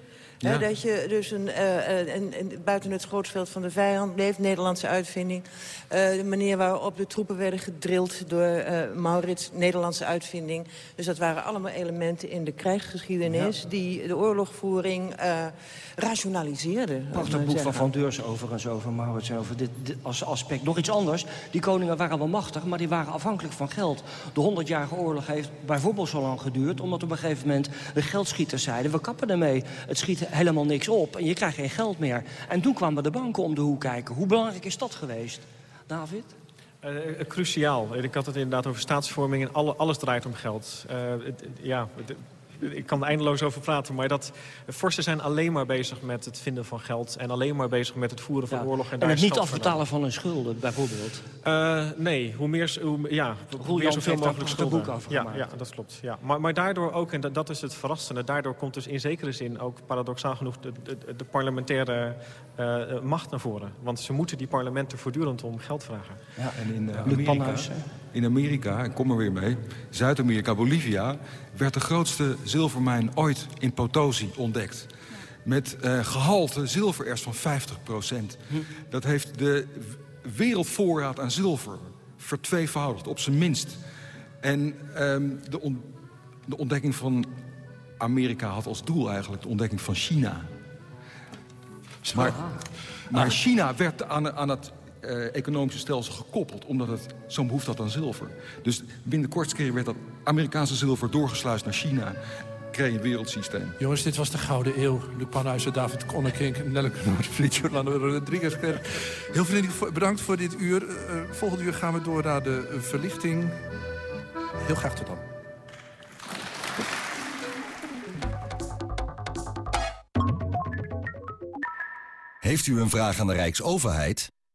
Ja. dat je dus een, uh, een, een, buiten het schootsveld van de vijand bleef, Nederlandse uitvinding. Uh, de manier waarop de troepen werden gedrild door uh, Maurits, Nederlandse uitvinding. Dus dat waren allemaal elementen in de krijgsgeschiedenis... Ja. die de oorlogvoering rationaliseerden. Prachtig boek van Van Deurs overigens over Maurits. Over dit, dit, als aspect. Nog iets anders. Die koningen waren wel machtig, maar die waren afhankelijk van geld. De honderdjarige oorlog heeft bijvoorbeeld zo lang geduurd... omdat op een gegeven moment de geldschieters zeiden... we kappen ermee. Het schiet helemaal niks op en je krijgt geen geld meer. En toen kwamen de banken om de hoek kijken. Hoe belangrijk is dat geweest, David? Uh, cruciaal. Ik had het inderdaad over staatsvorming en alle, alles draait om geld. Uh, ja, ik kan er eindeloos over praten, maar dat vorsten zijn alleen maar bezig met het vinden van geld... en alleen maar bezig met het voeren van oorlog. En, en het niet afbetalen van hun schulden, bijvoorbeeld? Uh, nee, hoe meer, hoe, ja, hoe meer zoveel mogelijk schulden. boek over ja, ja, dat klopt. Ja. Maar, maar daardoor ook, en dat, dat is het verrassende... daardoor komt dus in zekere zin ook paradoxaal genoeg... de, de, de parlementaire uh, macht naar voren. Want ze moeten die parlementen voortdurend om geld vragen. Ja, en in uh, Amerika, in Amerika, en kom er weer mee... Zuid-Amerika, Bolivia werd de grootste zilvermijn ooit in Potosi ontdekt. Met uh, gehalte zilverers van 50 procent. Hm. Dat heeft de wereldvoorraad aan zilver vertweevoudigd, op zijn minst. En um, de, on de ontdekking van Amerika had als doel eigenlijk de ontdekking van China. Maar, maar China werd aan, aan het uh, economische stelsel gekoppeld... omdat het zo'n behoefte had aan zilver. Dus binnen kortste keer werd dat Amerikaanse zilver doorgesluist naar China kreeg een wereldsysteem. Jongens, dit was de Gouden Eeuw. Luc Panhuizen, David Konnekink, Nelle Knoort, Jolanda Rodriguez. Heel veel bedankt voor dit uur. Uh, volgende uur gaan we door naar de verlichting. Heel graag tot dan. Heeft u een vraag aan de Rijksoverheid?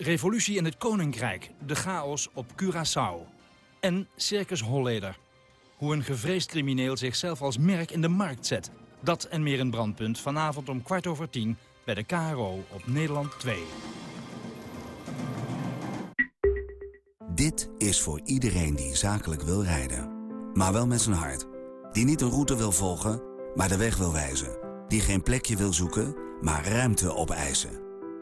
Revolutie in het Koninkrijk. De chaos op Curaçao. En Circus Holleder. Hoe een gevreesd crimineel zichzelf als merk in de markt zet. Dat en meer in Brandpunt. Vanavond om kwart over tien bij de KRO op Nederland 2. Dit is voor iedereen die zakelijk wil rijden. Maar wel met zijn hart. Die niet een route wil volgen, maar de weg wil wijzen. Die geen plekje wil zoeken, maar ruimte opeisen.